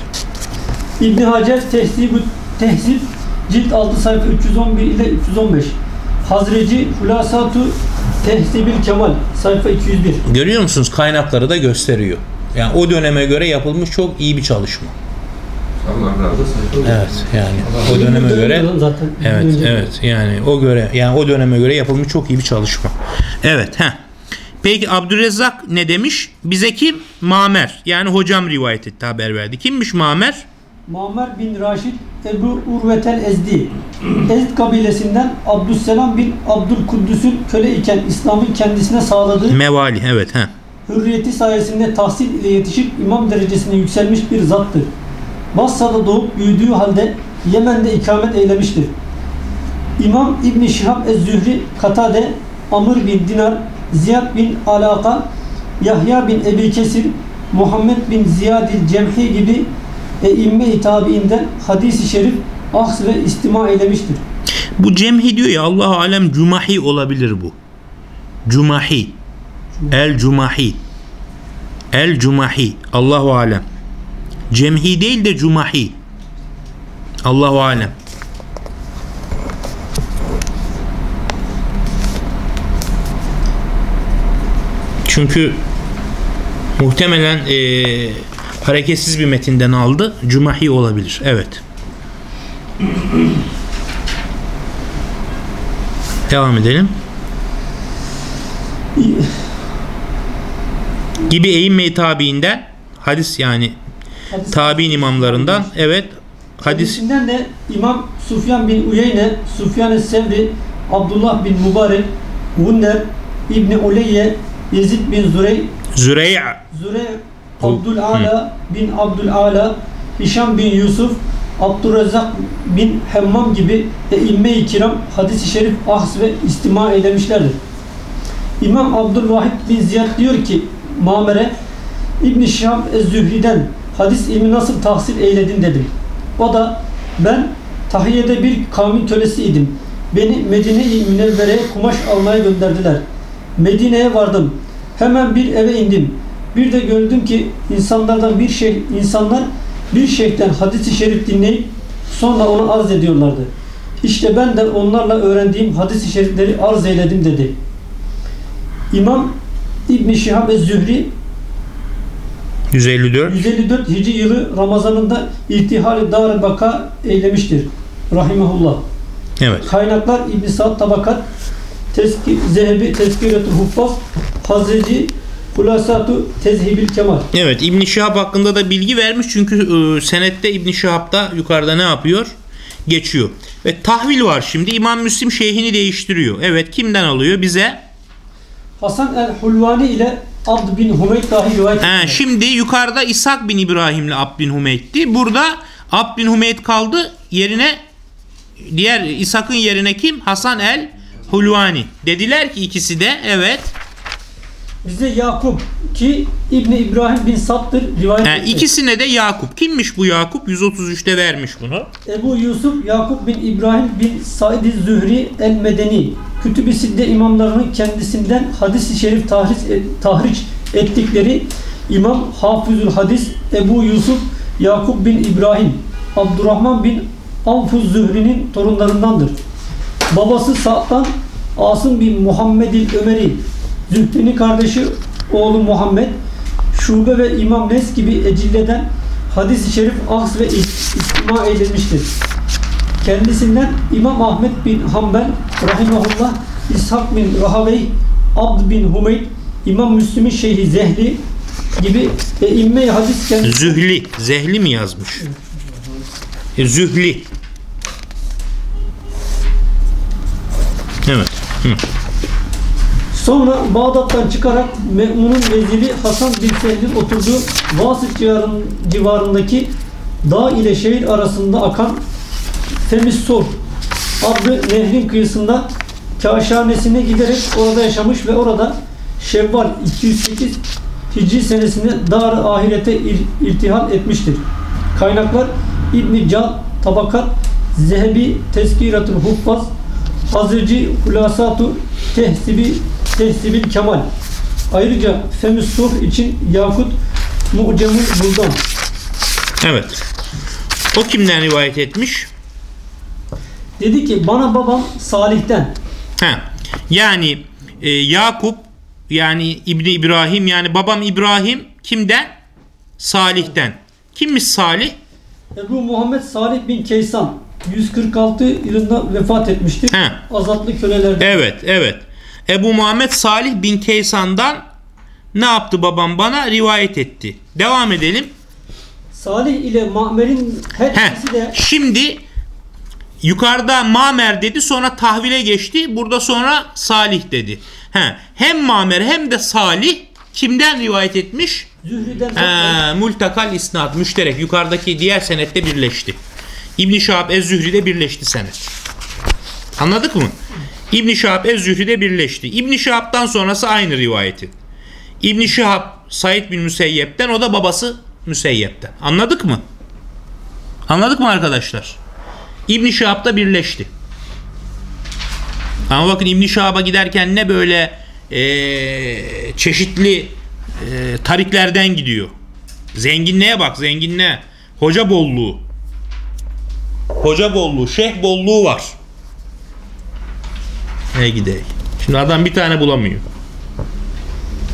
İbn Hacer Tehzib Tehzib cilt 6 sayfa 311 ile 315. Hazreci Hulasatu Tehzibil Kemal sayfa 201. Görüyor musunuz? Kaynakları da gösteriyor. Yani o döneme göre yapılmış çok iyi bir çalışma. Allah razı olsun. Evet yani o döneme göre zaten evet evet yani o göre yani o döneme göre yapılmış çok iyi bir çalışma. Evet ha. Peki Abdurrezzak ne demiş? Bize kim? Mamer. Yani hocam rivayet etti haber verdi. Kimmiş Mamer? Muammer bin Raşid Ebu Urvetel Ezdi. Ezd kabilesinden Abdüsselam bin Abdülkuddüs'ün köle iken İslam'ın kendisine sağladığı Mevali evet he. hürriyeti sayesinde tahsil ile yetişip imam derecesine yükselmiş bir zattır. Basra'da doğup büyüdüğü halde Yemen'de ikamet eylemiştir. İmam İbn Şihab Ez-Zühri, Katade, Amr bin Dinar, Ziyad bin Alaka, Yahya bin Ebi Kesir, Muhammed bin Ziyadil Cemhi gibi eimme-i tabiinden hadisi şerif ahs ve istima eylemiştir. Bu cemhi diyor ya Allahu alem cumahi olabilir bu. Cumahi. El cumahi. El cumahi. Allahu alem. Cemhi değil de cumahi. Allahu alem. Çünkü muhtemelen eee, hareketsiz bir metinden aldı. Cumahi olabilir. Evet. Devam edelim. Gibi eğinme tabiinden hadis yani Hadis- tabiin imamlarından evet hadis Hadisinden de İmam Sufyan bin Uyeyne, Sufyan Sevri, Abdullah bin Mübarek, Gunner, İbni Uleyye, Yezid bin Zürey, Zürey' Zürey, Abdülala bin Abdülala, Hişam bin Yusuf, Abdurrezzak bin Hemmam gibi eimme-i kiram hadis-i şerif ahs ve istima eylemişlerdir. İmam Abdülvahid bin Ziyad diyor ki Mamer'e İbn-i Şihab Ez-Zühri'den hadis ilmi nasıl tahsil eyledin dedim. O da ben Tahiye'de bir kavmin kölesiydim. Beni Medine-i Münevvere'ye kumaş almaya gönderdiler. Medine'ye vardım. Hemen bir eve indim. Bir de gördüm ki insanlardan bir şey insanlar bir şeyhten hadisi şerif dinleyip sonra onu arz ediyorlardı. İşte ben de onlarla öğrendiğim hadisi şerifleri arz eyledim dedi. İmam İbn Şihab Ez-Zühri 154 154 Hicri yılı Ramazanında irtihal dar baka eylemiştir. Rahimehullah. evet Kaynaklar İbn Sa'd Tabakat, Teski, Zehebi Tezkiretül Huffaz, Hazreci Hulasatu Tezhibil Kemal. evet İbn Şihab hakkında da bilgi vermiş çünkü e, senette İbn Şihab'da yukarıda ne yapıyor? Geçiyor. Ve tahvil var şimdi. İmam Müslim şeyhini değiştiriyor. Evet kimden alıyor? Bize Hasan el-Hulvani ile Abd bin Hümeyd dahi rivayet He, şimdi yukarıda İshak bin İbrahim'le Abd bin Hümeyd'ti. Burada Abd bin Hümeyd kaldı. Yerine diğer İshak'ın yerine kim? Hasan el Hulvani. Dediler ki ikisi de evet. Bize Yakup ki İbni İbrahim bin Sab'dır rivayet etti. ikisine de Yakup. Kimmiş bu Yakup? 133'te vermiş bunu. Ebu Yusuf Yakup bin İbrahim bin Said Zühri el-Medeni Kütüb-i Sidde imamlarının kendisinden hadis-i şerif tahriş, tahriş ettikleri İmam Hafızül Hadis Ebu Yusuf Yakup bin İbrahim Abdurrahman bin Avfuz Zühri'nin torunlarındandır. Babası Sa'd'dan Asım bin Muhammedil Ömeri Zühri'nin kardeşi oğlu Muhammed Şube ve İmam Nes gibi ecilleden hadis-i şerif ahs ve is- istima eylemiştir. Kendisinden İmam Ahmet bin Hanbel rahimahullah, İshak bin Rahavey, Abd bin Humeyd, İmam Müslim'in şeyhi Zehli gibi eimme-i hadis kendisi Zühli. Zehli mi yazmış? E, Zühli. Evet. Sonra Bağdat'tan çıkarak Me'mun'un veziri Hasan bin Sehl'in oturduğu Vasıf civarın, civarındaki dağ ile şehir arasında akan Femissor adlı nehrin kıyısında kaşhanesine giderek orada yaşamış ve orada Şevval 208 Hicri senesinde dar ahirete ir- irtihal etmiştir. Kaynaklar İbn-i Can Tabakat Zehebi Tezkiratül Huffaz Hazırcı Hulasatu Tehsibi Tehsibil Kemal Ayrıca Femus Sur için Yakut Mu'cemul Buldan Evet. O kimden rivayet etmiş? Dedi ki bana babam Salih'ten Ha. Yani e, Yakup yani İbni İbrahim yani babam İbrahim kimden? Salih'ten. Kimmiş Salih? Ebu Muhammed Salih bin Keysan 146 yılında vefat etmiştir. He. Azatlı kölelerden. Evet, evet. Ebu Muhammed Salih bin Keysan'dan ne yaptı babam bana? Rivayet etti. Devam edelim. Salih ile Ma'mer'in her Heh, ikisi de şimdi yukarıda Mamer dedi sonra tahvile geçti. Burada sonra Salih dedi. He, hem Mamer hem de Salih kimden rivayet etmiş? Zühri'den He, multakal isnat müşterek yukarıdaki diğer senette birleşti. İbn Şahab Ez-Zühri'de birleşti senet. Anladık mı? İbn Şahab Ez-Zühri'de birleşti. İbn Şahab'dan sonrası aynı rivayeti. İbn Şahab Said bin Müseyyep'ten o da babası Müseyyep'ten. Anladık mı? Anladık mı arkadaşlar? İbn Şahab'da birleşti. Ama bakın İbn Şahab'a giderken ne böyle eee, çeşitli eee, tariklerden gidiyor. Zenginliğe bak zenginliğe. Hoca bolluğu. Hoca bolluğu, şeyh bolluğu var. Ne gideyim. Şimdi adam bir tane bulamıyor.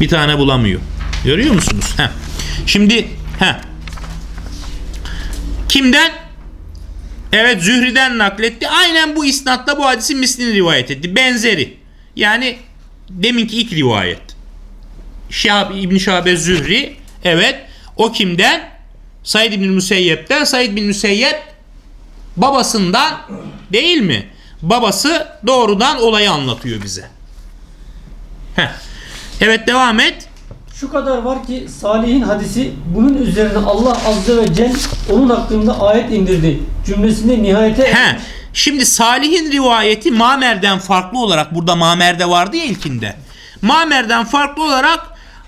Bir tane bulamıyor. Görüyor musunuz? Heh. Şimdi heh. Kimden? Evet Zühri'den nakletti. Aynen bu isnatta bu hadisin mislini rivayet etti. Benzeri. Yani deminki ilk rivayet. Şahab İbn Şabe Zühri evet o kimden? Said bin Müseyyep'ten. Said bin Müseyyep babasından değil mi? Babası doğrudan olayı anlatıyor bize. Heh. Evet devam et. Şu kadar var ki Salih'in hadisi bunun üzerine Allah Azze ve Celle onun hakkında ayet indirdi. Cümlesinde nihayete He. Şimdi Salih'in rivayeti Mamer'den farklı olarak burada Mamer'de vardı ya ilkinde. Mamer'den farklı olarak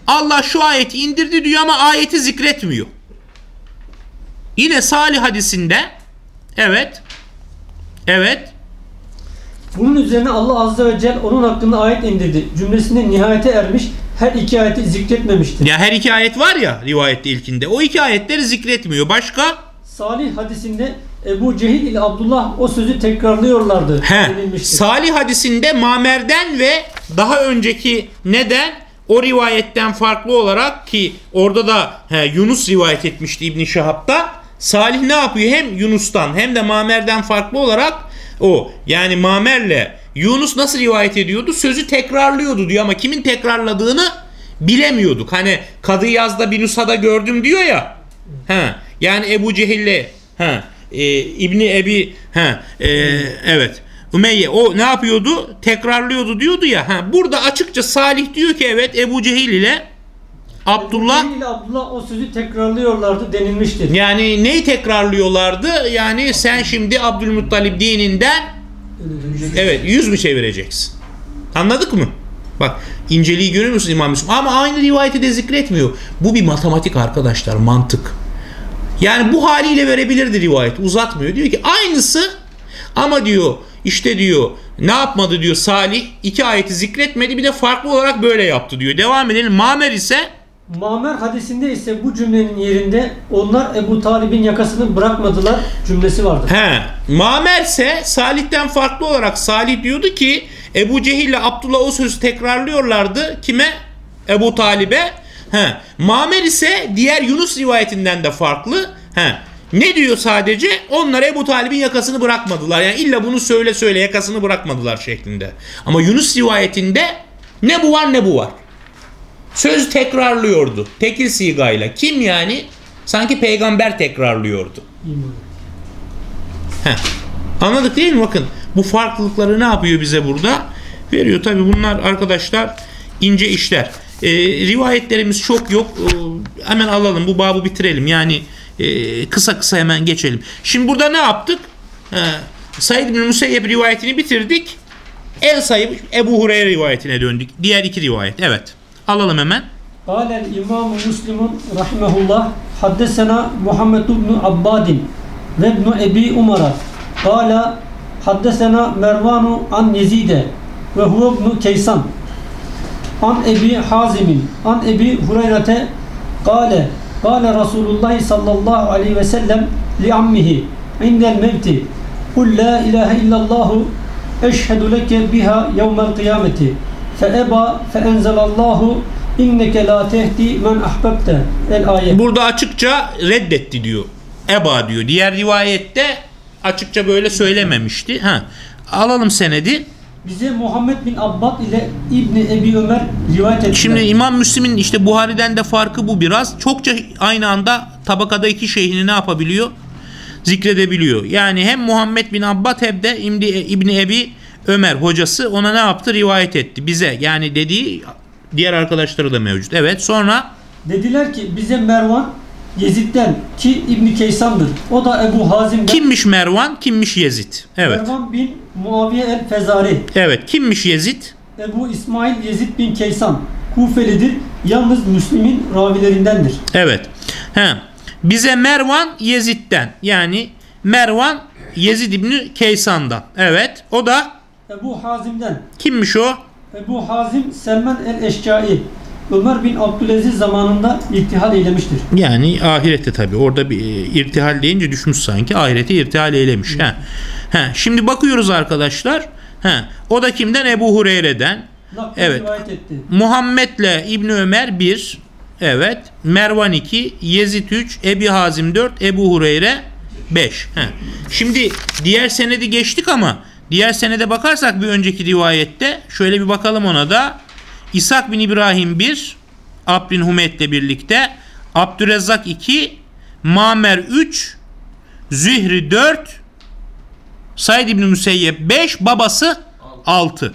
Allah şu ayeti indirdi diyor ama ayeti zikretmiyor. Yine Salih hadisinde evet evet Bunun üzerine Allah Azze ve Celle onun hakkında ayet indirdi. Cümlesinde nihayete ermiş her iki ayeti zikretmemiştir. ya her iki ayet var ya rivayette ilkinde. O iki ayetleri zikretmiyor. Başka? Salih hadisinde Ebu Cehil ile Abdullah o sözü tekrarlıyorlardı He. denilmiştir. Salih hadisinde Mamer'den ve daha önceki neden o rivayetten farklı olarak ki orada da he, Yunus rivayet etmişti İbn Şahab'da. Salih ne yapıyor? Hem Yunus'tan hem de Mamer'den farklı olarak o yani Mamer'le Yunus nasıl rivayet ediyordu? Sözü tekrarlıyordu diyor ama kimin tekrarladığını bilemiyorduk. Hani Kadı Yaz'da bir nusada gördüm diyor ya. Ha, yani Ebu Cehil'le ha, e, İbni Ebi ha, e, evet Ümeyye o ne yapıyordu? Tekrarlıyordu diyordu ya. Ha, burada açıkça Salih diyor ki evet Ebu Cehil ile Abdullah ile Abdullah o sözü tekrarlıyorlardı denilmiştir. yani neyi tekrarlıyorlardı? Yani sen şimdi Abdülmuttalip dininden evet yüz mü çevireceksin? Anladık mı? Bak inceliği görüyor musun İmam Müslim? Ama aynı rivayeti de zikretmiyor. Bu bir matematik arkadaşlar mantık. Yani bu haliyle verebilirdi rivayet. Uzatmıyor. Diyor ki aynısı ama diyor işte diyor ne yapmadı diyor Salih iki ayeti zikretmedi bir de farklı olarak böyle yaptı diyor. Devam edelim. Mamer ise Mamer hadisinde ise bu cümlenin yerinde onlar Ebu Talib'in yakasını bırakmadılar cümlesi vardır. He, Mamer ise Salih'ten farklı olarak Salih diyordu ki Ebu Cehil ile Abdullah o sözü tekrarlıyorlardı. Kime? Ebu Talib'e. He. Mamer ise diğer Yunus rivayetinden de farklı. He. Ne diyor sadece? Onlar Ebu Talib'in yakasını bırakmadılar. Yani illa bunu söyle söyle yakasını bırakmadılar şeklinde. Ama Yunus rivayetinde ne bu var ne bu var. Söz tekrarlıyordu. Tekil sigayla. Kim yani? Sanki peygamber tekrarlıyordu. Heh. Anladık değil mi? Bakın bu farklılıkları ne yapıyor bize burada? Veriyor tabi bunlar arkadaşlar ince işler. Ee, rivayetlerimiz çok yok. Ee, hemen alalım bu babı bitirelim. Yani e, kısa kısa hemen geçelim. Şimdi burada ne yaptık? He, Said bin Müseyyep rivayetini bitirdik. En sayı Ebu Hureyre rivayetine döndük. Diğer iki rivayet. Evet. Alalım hemen. Kâlel İmam-ı Müslim'un rahimehullah haddesena Muhammed ibn Abbadin ve ibn Ebi Umar'a. Kâle haddesena Mervanu an Yezide ve huve ibn Keysan an Ebi Hazim'in an Ebi Hureyre'te kâle kâle Resulullah sallallahu aleyhi ve sellem li ammihi indel mevti. Kul la ilahe illallahu eşhedü leke biha yevmel kıyameti feeba feenzelallahu inneke la tehdi men ahbebte el ayet. Burada açıkça reddetti diyor. Eba diyor. Diğer rivayette açıkça böyle söylememişti. Ha. Alalım senedi. Bize Muhammed bin Abbad ile İbni Ebi Ömer rivayet ettiler. Şimdi İmam Müslim'in işte Buhari'den de farkı bu biraz. Çokça aynı anda tabakada iki şeyhini ne yapabiliyor? Zikredebiliyor. Yani hem Muhammed bin Abbad hem de İbni Ebi Ömer hocası ona ne yaptı? Rivayet etti bize. Yani dediği diğer arkadaşları da mevcut. Evet sonra Dediler ki bize Mervan Yezid'den ki İbni Keysan'dır. O da Ebu Hazim'den. kimmiş Mervan, kimmiş Yezid? Evet. Mervan bin Muaviye el-Fezari. Evet. Kimmiş Yezid? Ebu İsmail Yezid bin Keysan. Kufelidir. Yalnız Müslim'in ravilerindendir. Evet. He. Bize Mervan Yezid'den. Yani Mervan Yezid İbni Keysan'dan. Evet. O da Ebu Hazim'den. kimmiş o? Ebu Hazim Selman el-Eşcai. Ömer bin Abdülaziz zamanında irtihal eylemiştir. Yani ahirette tabi. Orada bir e, irtihal deyince düşmüş sanki. Ahirete irtihal eylemiş. He. He. Şimdi bakıyoruz arkadaşlar. He. O da kimden? Ebu Hureyre'den. Naklen Evet. Muhammed'le İbni Ömer 1. Evet. Mervan 2. Yezid 3. Ebi Hazim 4. Ebu Hureyre 5. He. Şimdi diğer senedi geçtik ama diğer senede bakarsak bir önceki rivayette şöyle bir bakalım ona da. İshak bin İbrahim 1. Abd bin Humeyd'le birlikte. Abdürezzak 2. Mamer 3. Zühri 4. Said İbni Müseyyep 5. Babası 6.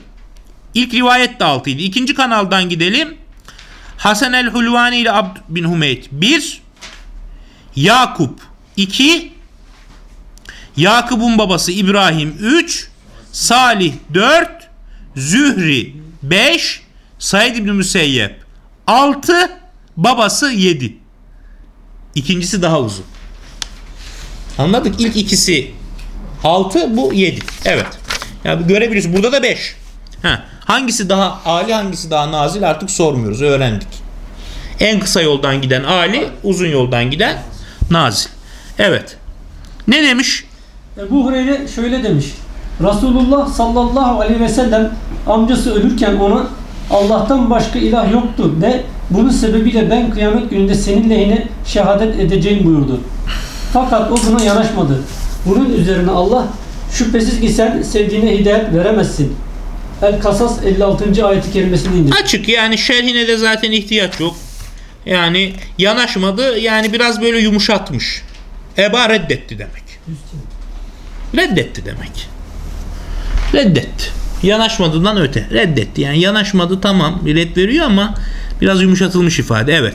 İlk rivayet de 6 idi. İkinci kanaldan gidelim. Hasan el Hulvani ile Abd bin Humeyd 1. Yakup 2. Yakup'un babası İbrahim 3. Salih 4. Zühri 5. Said İbni Müseyyep 6. Babası 7. İkincisi daha uzun. Anladık. İlk ikisi 6 bu 7. Evet. Yani görebiliyoruz. Burada da 5. Ha, hangisi daha Ali hangisi daha nazil artık sormuyoruz. Öğrendik. En kısa yoldan giden Ali, uzun yoldan giden nazil. Evet. Ne demiş? Ebu Hureyre şöyle demiş. Resulullah sallallahu aleyhi ve sellem amcası ölürken ona Allah'tan başka ilah yoktur de bunun sebebiyle ben kıyamet gününde senin lehine şehadet edeceğim buyurdu. Fakat o buna yanaşmadı. Bunun üzerine Allah şüphesiz ki sen sevdiğine hidayet veremezsin. El Kasas 56. ayeti kerimesini indir. Açık yani şerhine de zaten ihtiyaç yok. Yani yanaşmadı yani biraz böyle yumuşatmış. Eba reddetti demek. Reddetti demek Reddetti. Yanaşmadığından öte. Reddetti. Yani yanaşmadı tamam. Bir red veriyor ama biraz yumuşatılmış ifade. Evet.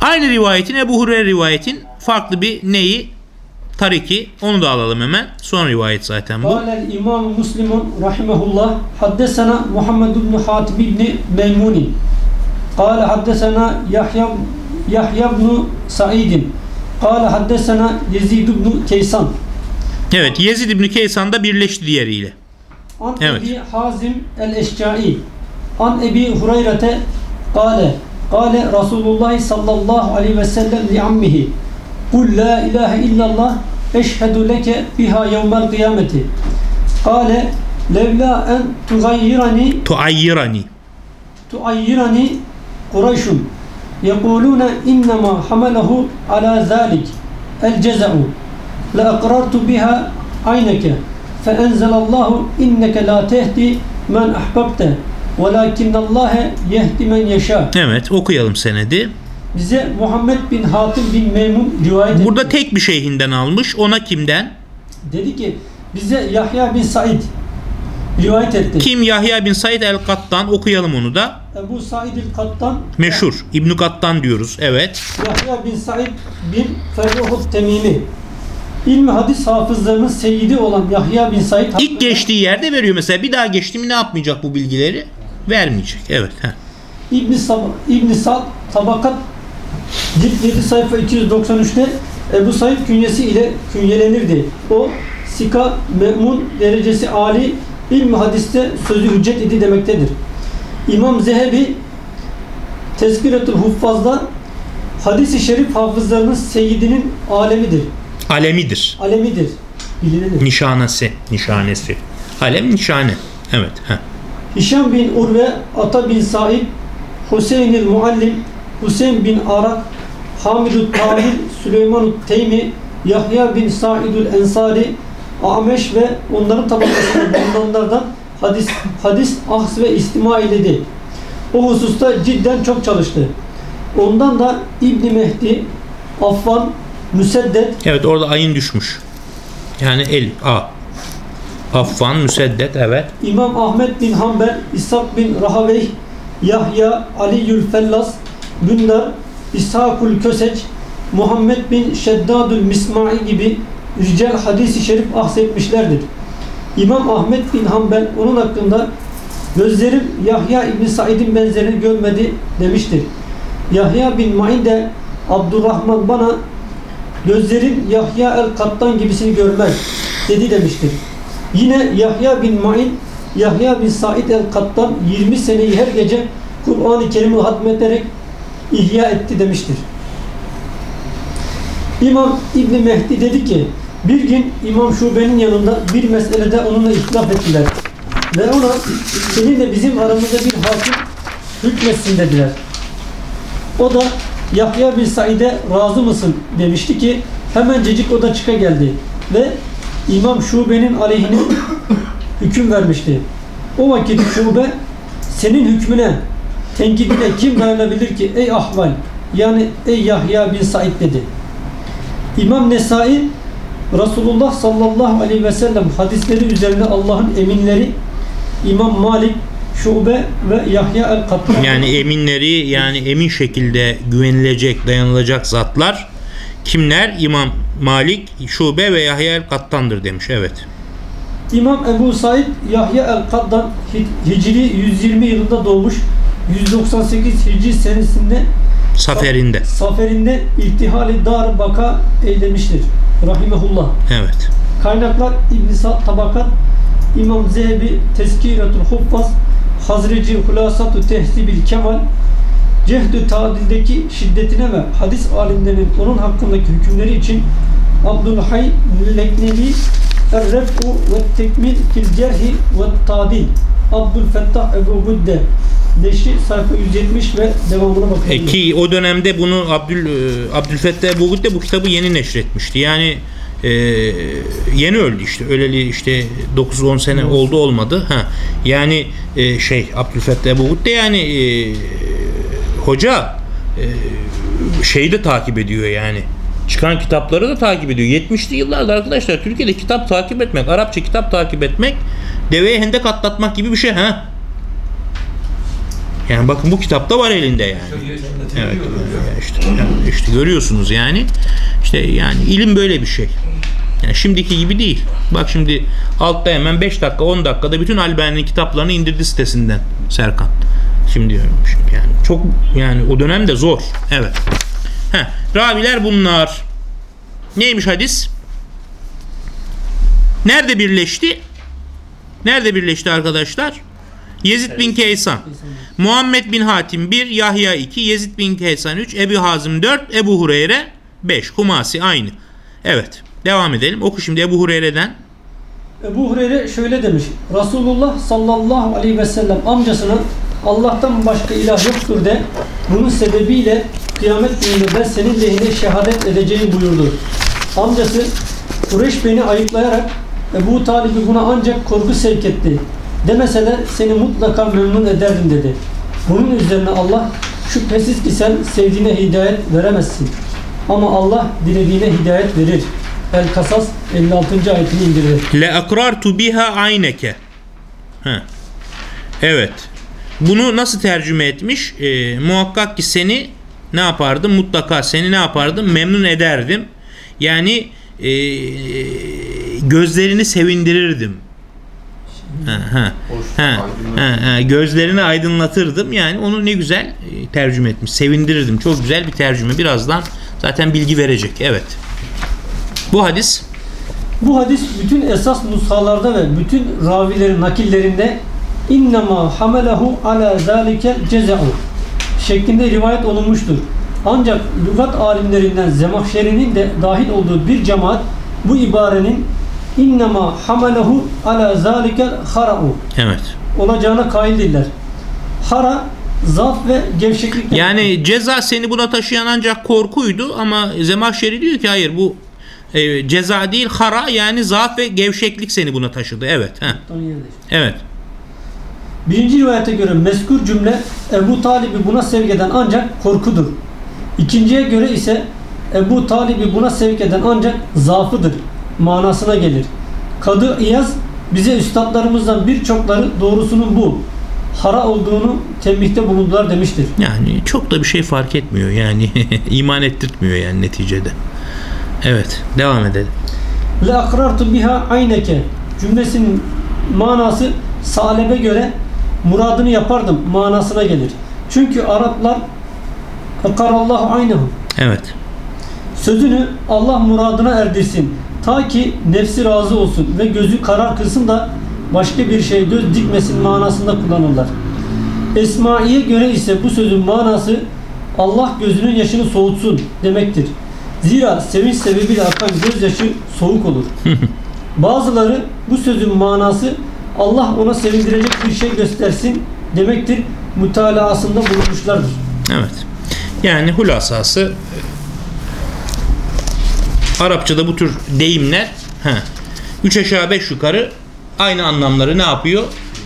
Aynı rivayetin Ebu Hureyre rivayetin farklı bir neyi? Tariki. Onu da alalım hemen. Son rivayet zaten bu. قال الإمام مسلم رحمه الله حدثنا محمد بن حاتم بن ميمون قال حدثنا يحيى يحيى بن سعيد قال حدثنا يزيد بن كيسان Evet. Yezid İbni Keysan da birleşti diğeriyle. An evet. Ebi Hazim el-Eşcai. An Ebi Hureyre'te Kale Kale Resulullah sallallahu aleyhi ve sellem li ammihi. Kul la ilahe illallah eşhedü leke biha yevmel kıyameti Kale levla en tugayyirani Tuayyirani. Tuayyirani Kureyşun. Yekulune innema hamalehu ala zalik el ceza'u la akrartu biha ayneke. فأنزل الله إنك لا تهدي من أحببت ولكن الله يهدي من يشاء Evet okuyalım senedi. Bize Muhammed bin Hatim bin Meymun rivayet Burada etti. tek bir şeyhinden almış. Ona kimden? Dedi ki bize Yahya bin Said rivayet etti. Kim Yahya bin Said el-Kattan okuyalım onu da. Ebu Said el-Kattan Meşhur. İbn Kattan diyoruz. Evet. Yahya bin Said bin Ferruhut Temimi İlmi hadis hafızlarının seyyidi olan Yahya bin Said İlk geçtiği yerde veriyor mesela. Bir daha geçti mi ne yapmayacak bu bilgileri? Vermeyecek. Evet. heh. İbn Sab İbn Sa'd Tabakat cilt 7 sayfa 293'te Ebu Said künyesi ile künyelenirdi. O Sika Me'mun derecesi Ali ilmi hadiste sözü hüccet idi demektedir. İmam Zehebi Tezkiretül Huffaz'da hadisi şerif hafızlarının seyyidinin alemidir. Alemidir. Alemidir. Bilinenir. Nişanesi. Nişanesi. Alem nişane. Evet. heh. Hişam bin Urve, Ata bin Said, Hüseyin Muallim, Hüseyin bin Arak, Hamidü Tahil, Süleyman Teymi, Yahya bin Saidül Ensari, Ameş ve onların tabakasında bulunanlardan hadis, hadis, ahs ve istima eyledi. O hususta cidden çok çalıştı. Ondan da İbni Mehdi, Affan, Müseddet, Evet orada ayın düşmüş. Yani el a. Affan, müseddet evet. İmam Ahmet bin Hanbel, İshak bin Rahaveyh, Yahya, Ali Yülfellas, Bündar, İshakul Köseç, Muhammed bin Şeddadül Mismai gibi rical hadisi şerif ahsetmişlerdir. İmam Ahmet bin Hanbel onun hakkında gözlerim Yahya İbni Said'in benzerini görmedi demiştir. Yahya bin Ma'in de Abdurrahman bana gözlerim Yahya el-Kattan gibisini görmez dedi demiştir. Yine Yahya bin Ma'in Yahya bin Said el-Kattan 20 seneyi her gece Kur'an-ı Kerim'i hatmederek ihya etti demiştir. İmam İbni Mehdi dedi ki bir gün İmam Şube'nin yanında bir meselede onunla ihtilaf ettiler. Ve ona senin de bizim aramızda bir hakim hükmetsin dediler. O da Yahya bin Said'e razı mısın demişti ki hemencecik o da çıka geldi ve İmam Şube'nin aleyhine hüküm vermişti. O vakit Şube senin hükmüne tenkidine kim dayanabilir ki ey ahval yani ey Yahya bin Said dedi. İmam Nesai Resulullah sallallahu aleyhi ve sellem hadisleri üzerine Allah'ın eminleri İmam Malik, Şube ve Yahya el-Kattan Yani eminleri yani emin şekilde güvenilecek, dayanılacak zatlar kimler? İmam Malik, Şube ve Yahya el-Kattan'dır demiş. Evet. İmam Ebu Said Yahya el-Kaddan Hi- Hicri 120 yılında doğmuş. 198 Hicri senesinde Saferinde. Saferinde İhtihali Dar Baka eylemiştir. Rahimehullah. Evet. Kaynaklar İbn-i Sa'd Tabakat, İmam Zehebi Tezkiratül Huffaz, Hazreci Hulasatu Tehzibil Kemal, Cehdü Tadil'deki şiddetine ve hadis alimlerinin onun hakkındaki hükümleri için Abdülhay Leknevi Er-Ref'u ve Tekmil fil Cerhi ve Tadil Abdülfettah Ebu Gudde Leşi sayfa 170 ve devamına bakın. E, ki o dönemde bunu Abdül e, Abdülfettah Ebu de bu kitabı yeni neşretmişti. Yani e, yeni öldü işte. Öleli işte 9-10 sene oldu olmadı. Ha. Yani e, şey Abdülfettah Ebu de yani e, hoca e, şeyi de takip ediyor yani. Çıkan kitapları da takip ediyor. 70'li yıllarda arkadaşlar Türkiye'de kitap takip etmek, Arapça kitap takip etmek deveye hendek atlatmak gibi bir şey ha. Yani bakın bu kitapta var elinde yani. Evet. işte, yani işte görüyorsunuz yani. İşte yani ilim böyle bir şey. Yani şimdiki gibi değil. Bak şimdi altta hemen 5 dakika 10 dakikada bütün Albani'nin kitaplarını indirdi sitesinden Serkan. Şimdi yani çok yani o dönemde zor. Evet. Heh, raviler bunlar. Neymiş hadis? Nerede birleşti? Nerede birleşti arkadaşlar? Yezid bin Kaysan. Muhammed bin Hatim 1, Yahya 2, Yezid bin Kaysan 3, Ebu Hazım 4, Ebu Hureyre 5. Humasi aynı. Evet. Devam edelim. Oku şimdi Ebu Hureyre'den. Ebu Hureyre şöyle demiş. Resulullah sallallahu aleyhi ve sellem amcasına Allah'tan başka ilah yoktur de bunun sebebiyle kıyamet gününde ben senin lehine şehadet edeceğim buyurdu. Amcası Kureyş beni ayıplayarak Ebu Talib'i buna ancak korku sevk etti. Demeseler seni mutlaka memnun ederdim dedi. Bunun üzerine Allah şüphesiz ki sen sevdiğine hidayet veremezsin. Ama Allah dilediğine hidayet verir. El Kasas 56. ayetini indirdi. Le akrartu biha ayneke. Ha. Evet. Bunu nasıl tercüme etmiş? Ee, muhakkak ki seni ne yapardım? Mutlaka seni ne yapardım? Memnun ederdim. Yani e, gözlerini sevindirirdim. Ha, ha, ha, gözlerini aydınlatırdım. Yani onu ne güzel e, tercüme etmiş. Sevindirirdim. Çok güzel bir tercüme. Birazdan zaten bilgi verecek. Evet. Bu hadis Bu hadis bütün esas nushalarda ve bütün ravilerin nakillerinde innema hamelehu ala zalike ceza'u şeklinde rivayet olunmuştur. Ancak lügat alimlerinden Zemahşeri'nin de dahil olduğu bir cemaat bu ibarenin innema hamelehu ala zalike hara'u evet. olacağına kaildirler. Hara zaaf ve gevşeklik Yani ceza seni buna taşıyan ancak korkuydu ama Zemahşeri diyor ki hayır bu e, ceza değil hara yani zaaf ve gevşeklik seni buna taşıdı. Evet. Heh. Evet. Birinci rivayete göre meskur cümle Ebu Talib'i buna sevk eden ancak korkudur. İkinciye göre ise Ebu Talib'i buna sevk eden ancak zaafıdır manasına gelir. Kadı İyaz bize üstadlarımızdan birçokları doğrusunun bu hara olduğunu tembihte bulundular demiştir. Yani çok da bir şey fark etmiyor yani iman ettirtmiyor yani neticede. Evet devam edelim. Le akrartu biha ayneke cümlesinin manası salebe göre muradını yapardım manasına gelir. Çünkü Araplar akarallahu aynehu Evet. sözünü Allah muradına erdirsin. Ta ki nefsi razı olsun ve gözü karar kılsın da başka bir şey göz dikmesin manasında kullanırlar. Esmaiye göre ise bu sözün manası Allah gözünün yaşını soğutsun demektir. Zira sevinç sebebiyle akan gözyaşı soğuk olur. Bazıları bu sözün manası Allah ona sevindirecek bir şey göstersin demektir. Mutalaasında bulunmuşlardır. Evet. Yani hulasası Arapçada bu tür deyimler he, üç aşağı beş yukarı aynı anlamları ne yapıyor?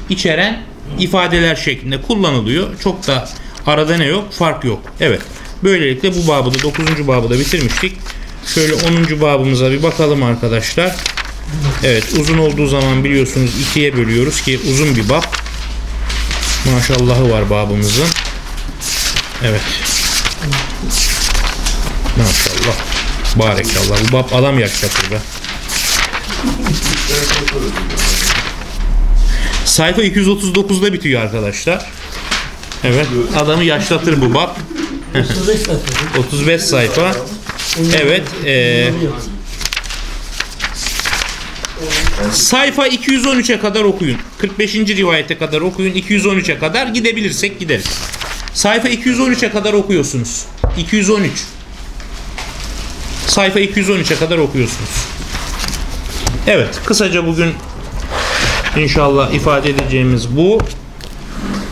İçeren ifadeler şeklinde kullanılıyor. Çok da arada ne yok? Fark yok. Evet. Böylelikle bu babı da 9. babı da bitirmiştik. Şöyle 10. babımıza bir bakalım arkadaşlar. Evet uzun olduğu zaman biliyorsunuz ikiye bölüyoruz ki uzun bir bab. Maşallahı var babımızın. Evet. Maşallah. Barekallah. Bu bab adam yaşatır be. Sayfa 239'da bitiyor arkadaşlar. Evet. Adamı yaşlatır bu bab. 35 sayfa. 35 sayfa. Evet. eee, sayfa 213'e kadar okuyun. 45. rivayete kadar okuyun. 213'e kadar gidebilirsek gideriz. Sayfa 213'e kadar okuyorsunuz. 213. Sayfa 213'e kadar okuyorsunuz. Evet. Kısaca bugün inşallah ifade edeceğimiz bu.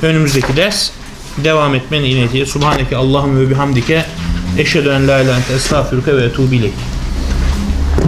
Önümüzdeki ders devam etmenin niyetiyle Subhaneke Allahümme ve bihamdike Eşhedü en la ilahe estağfiruke ve ileyk.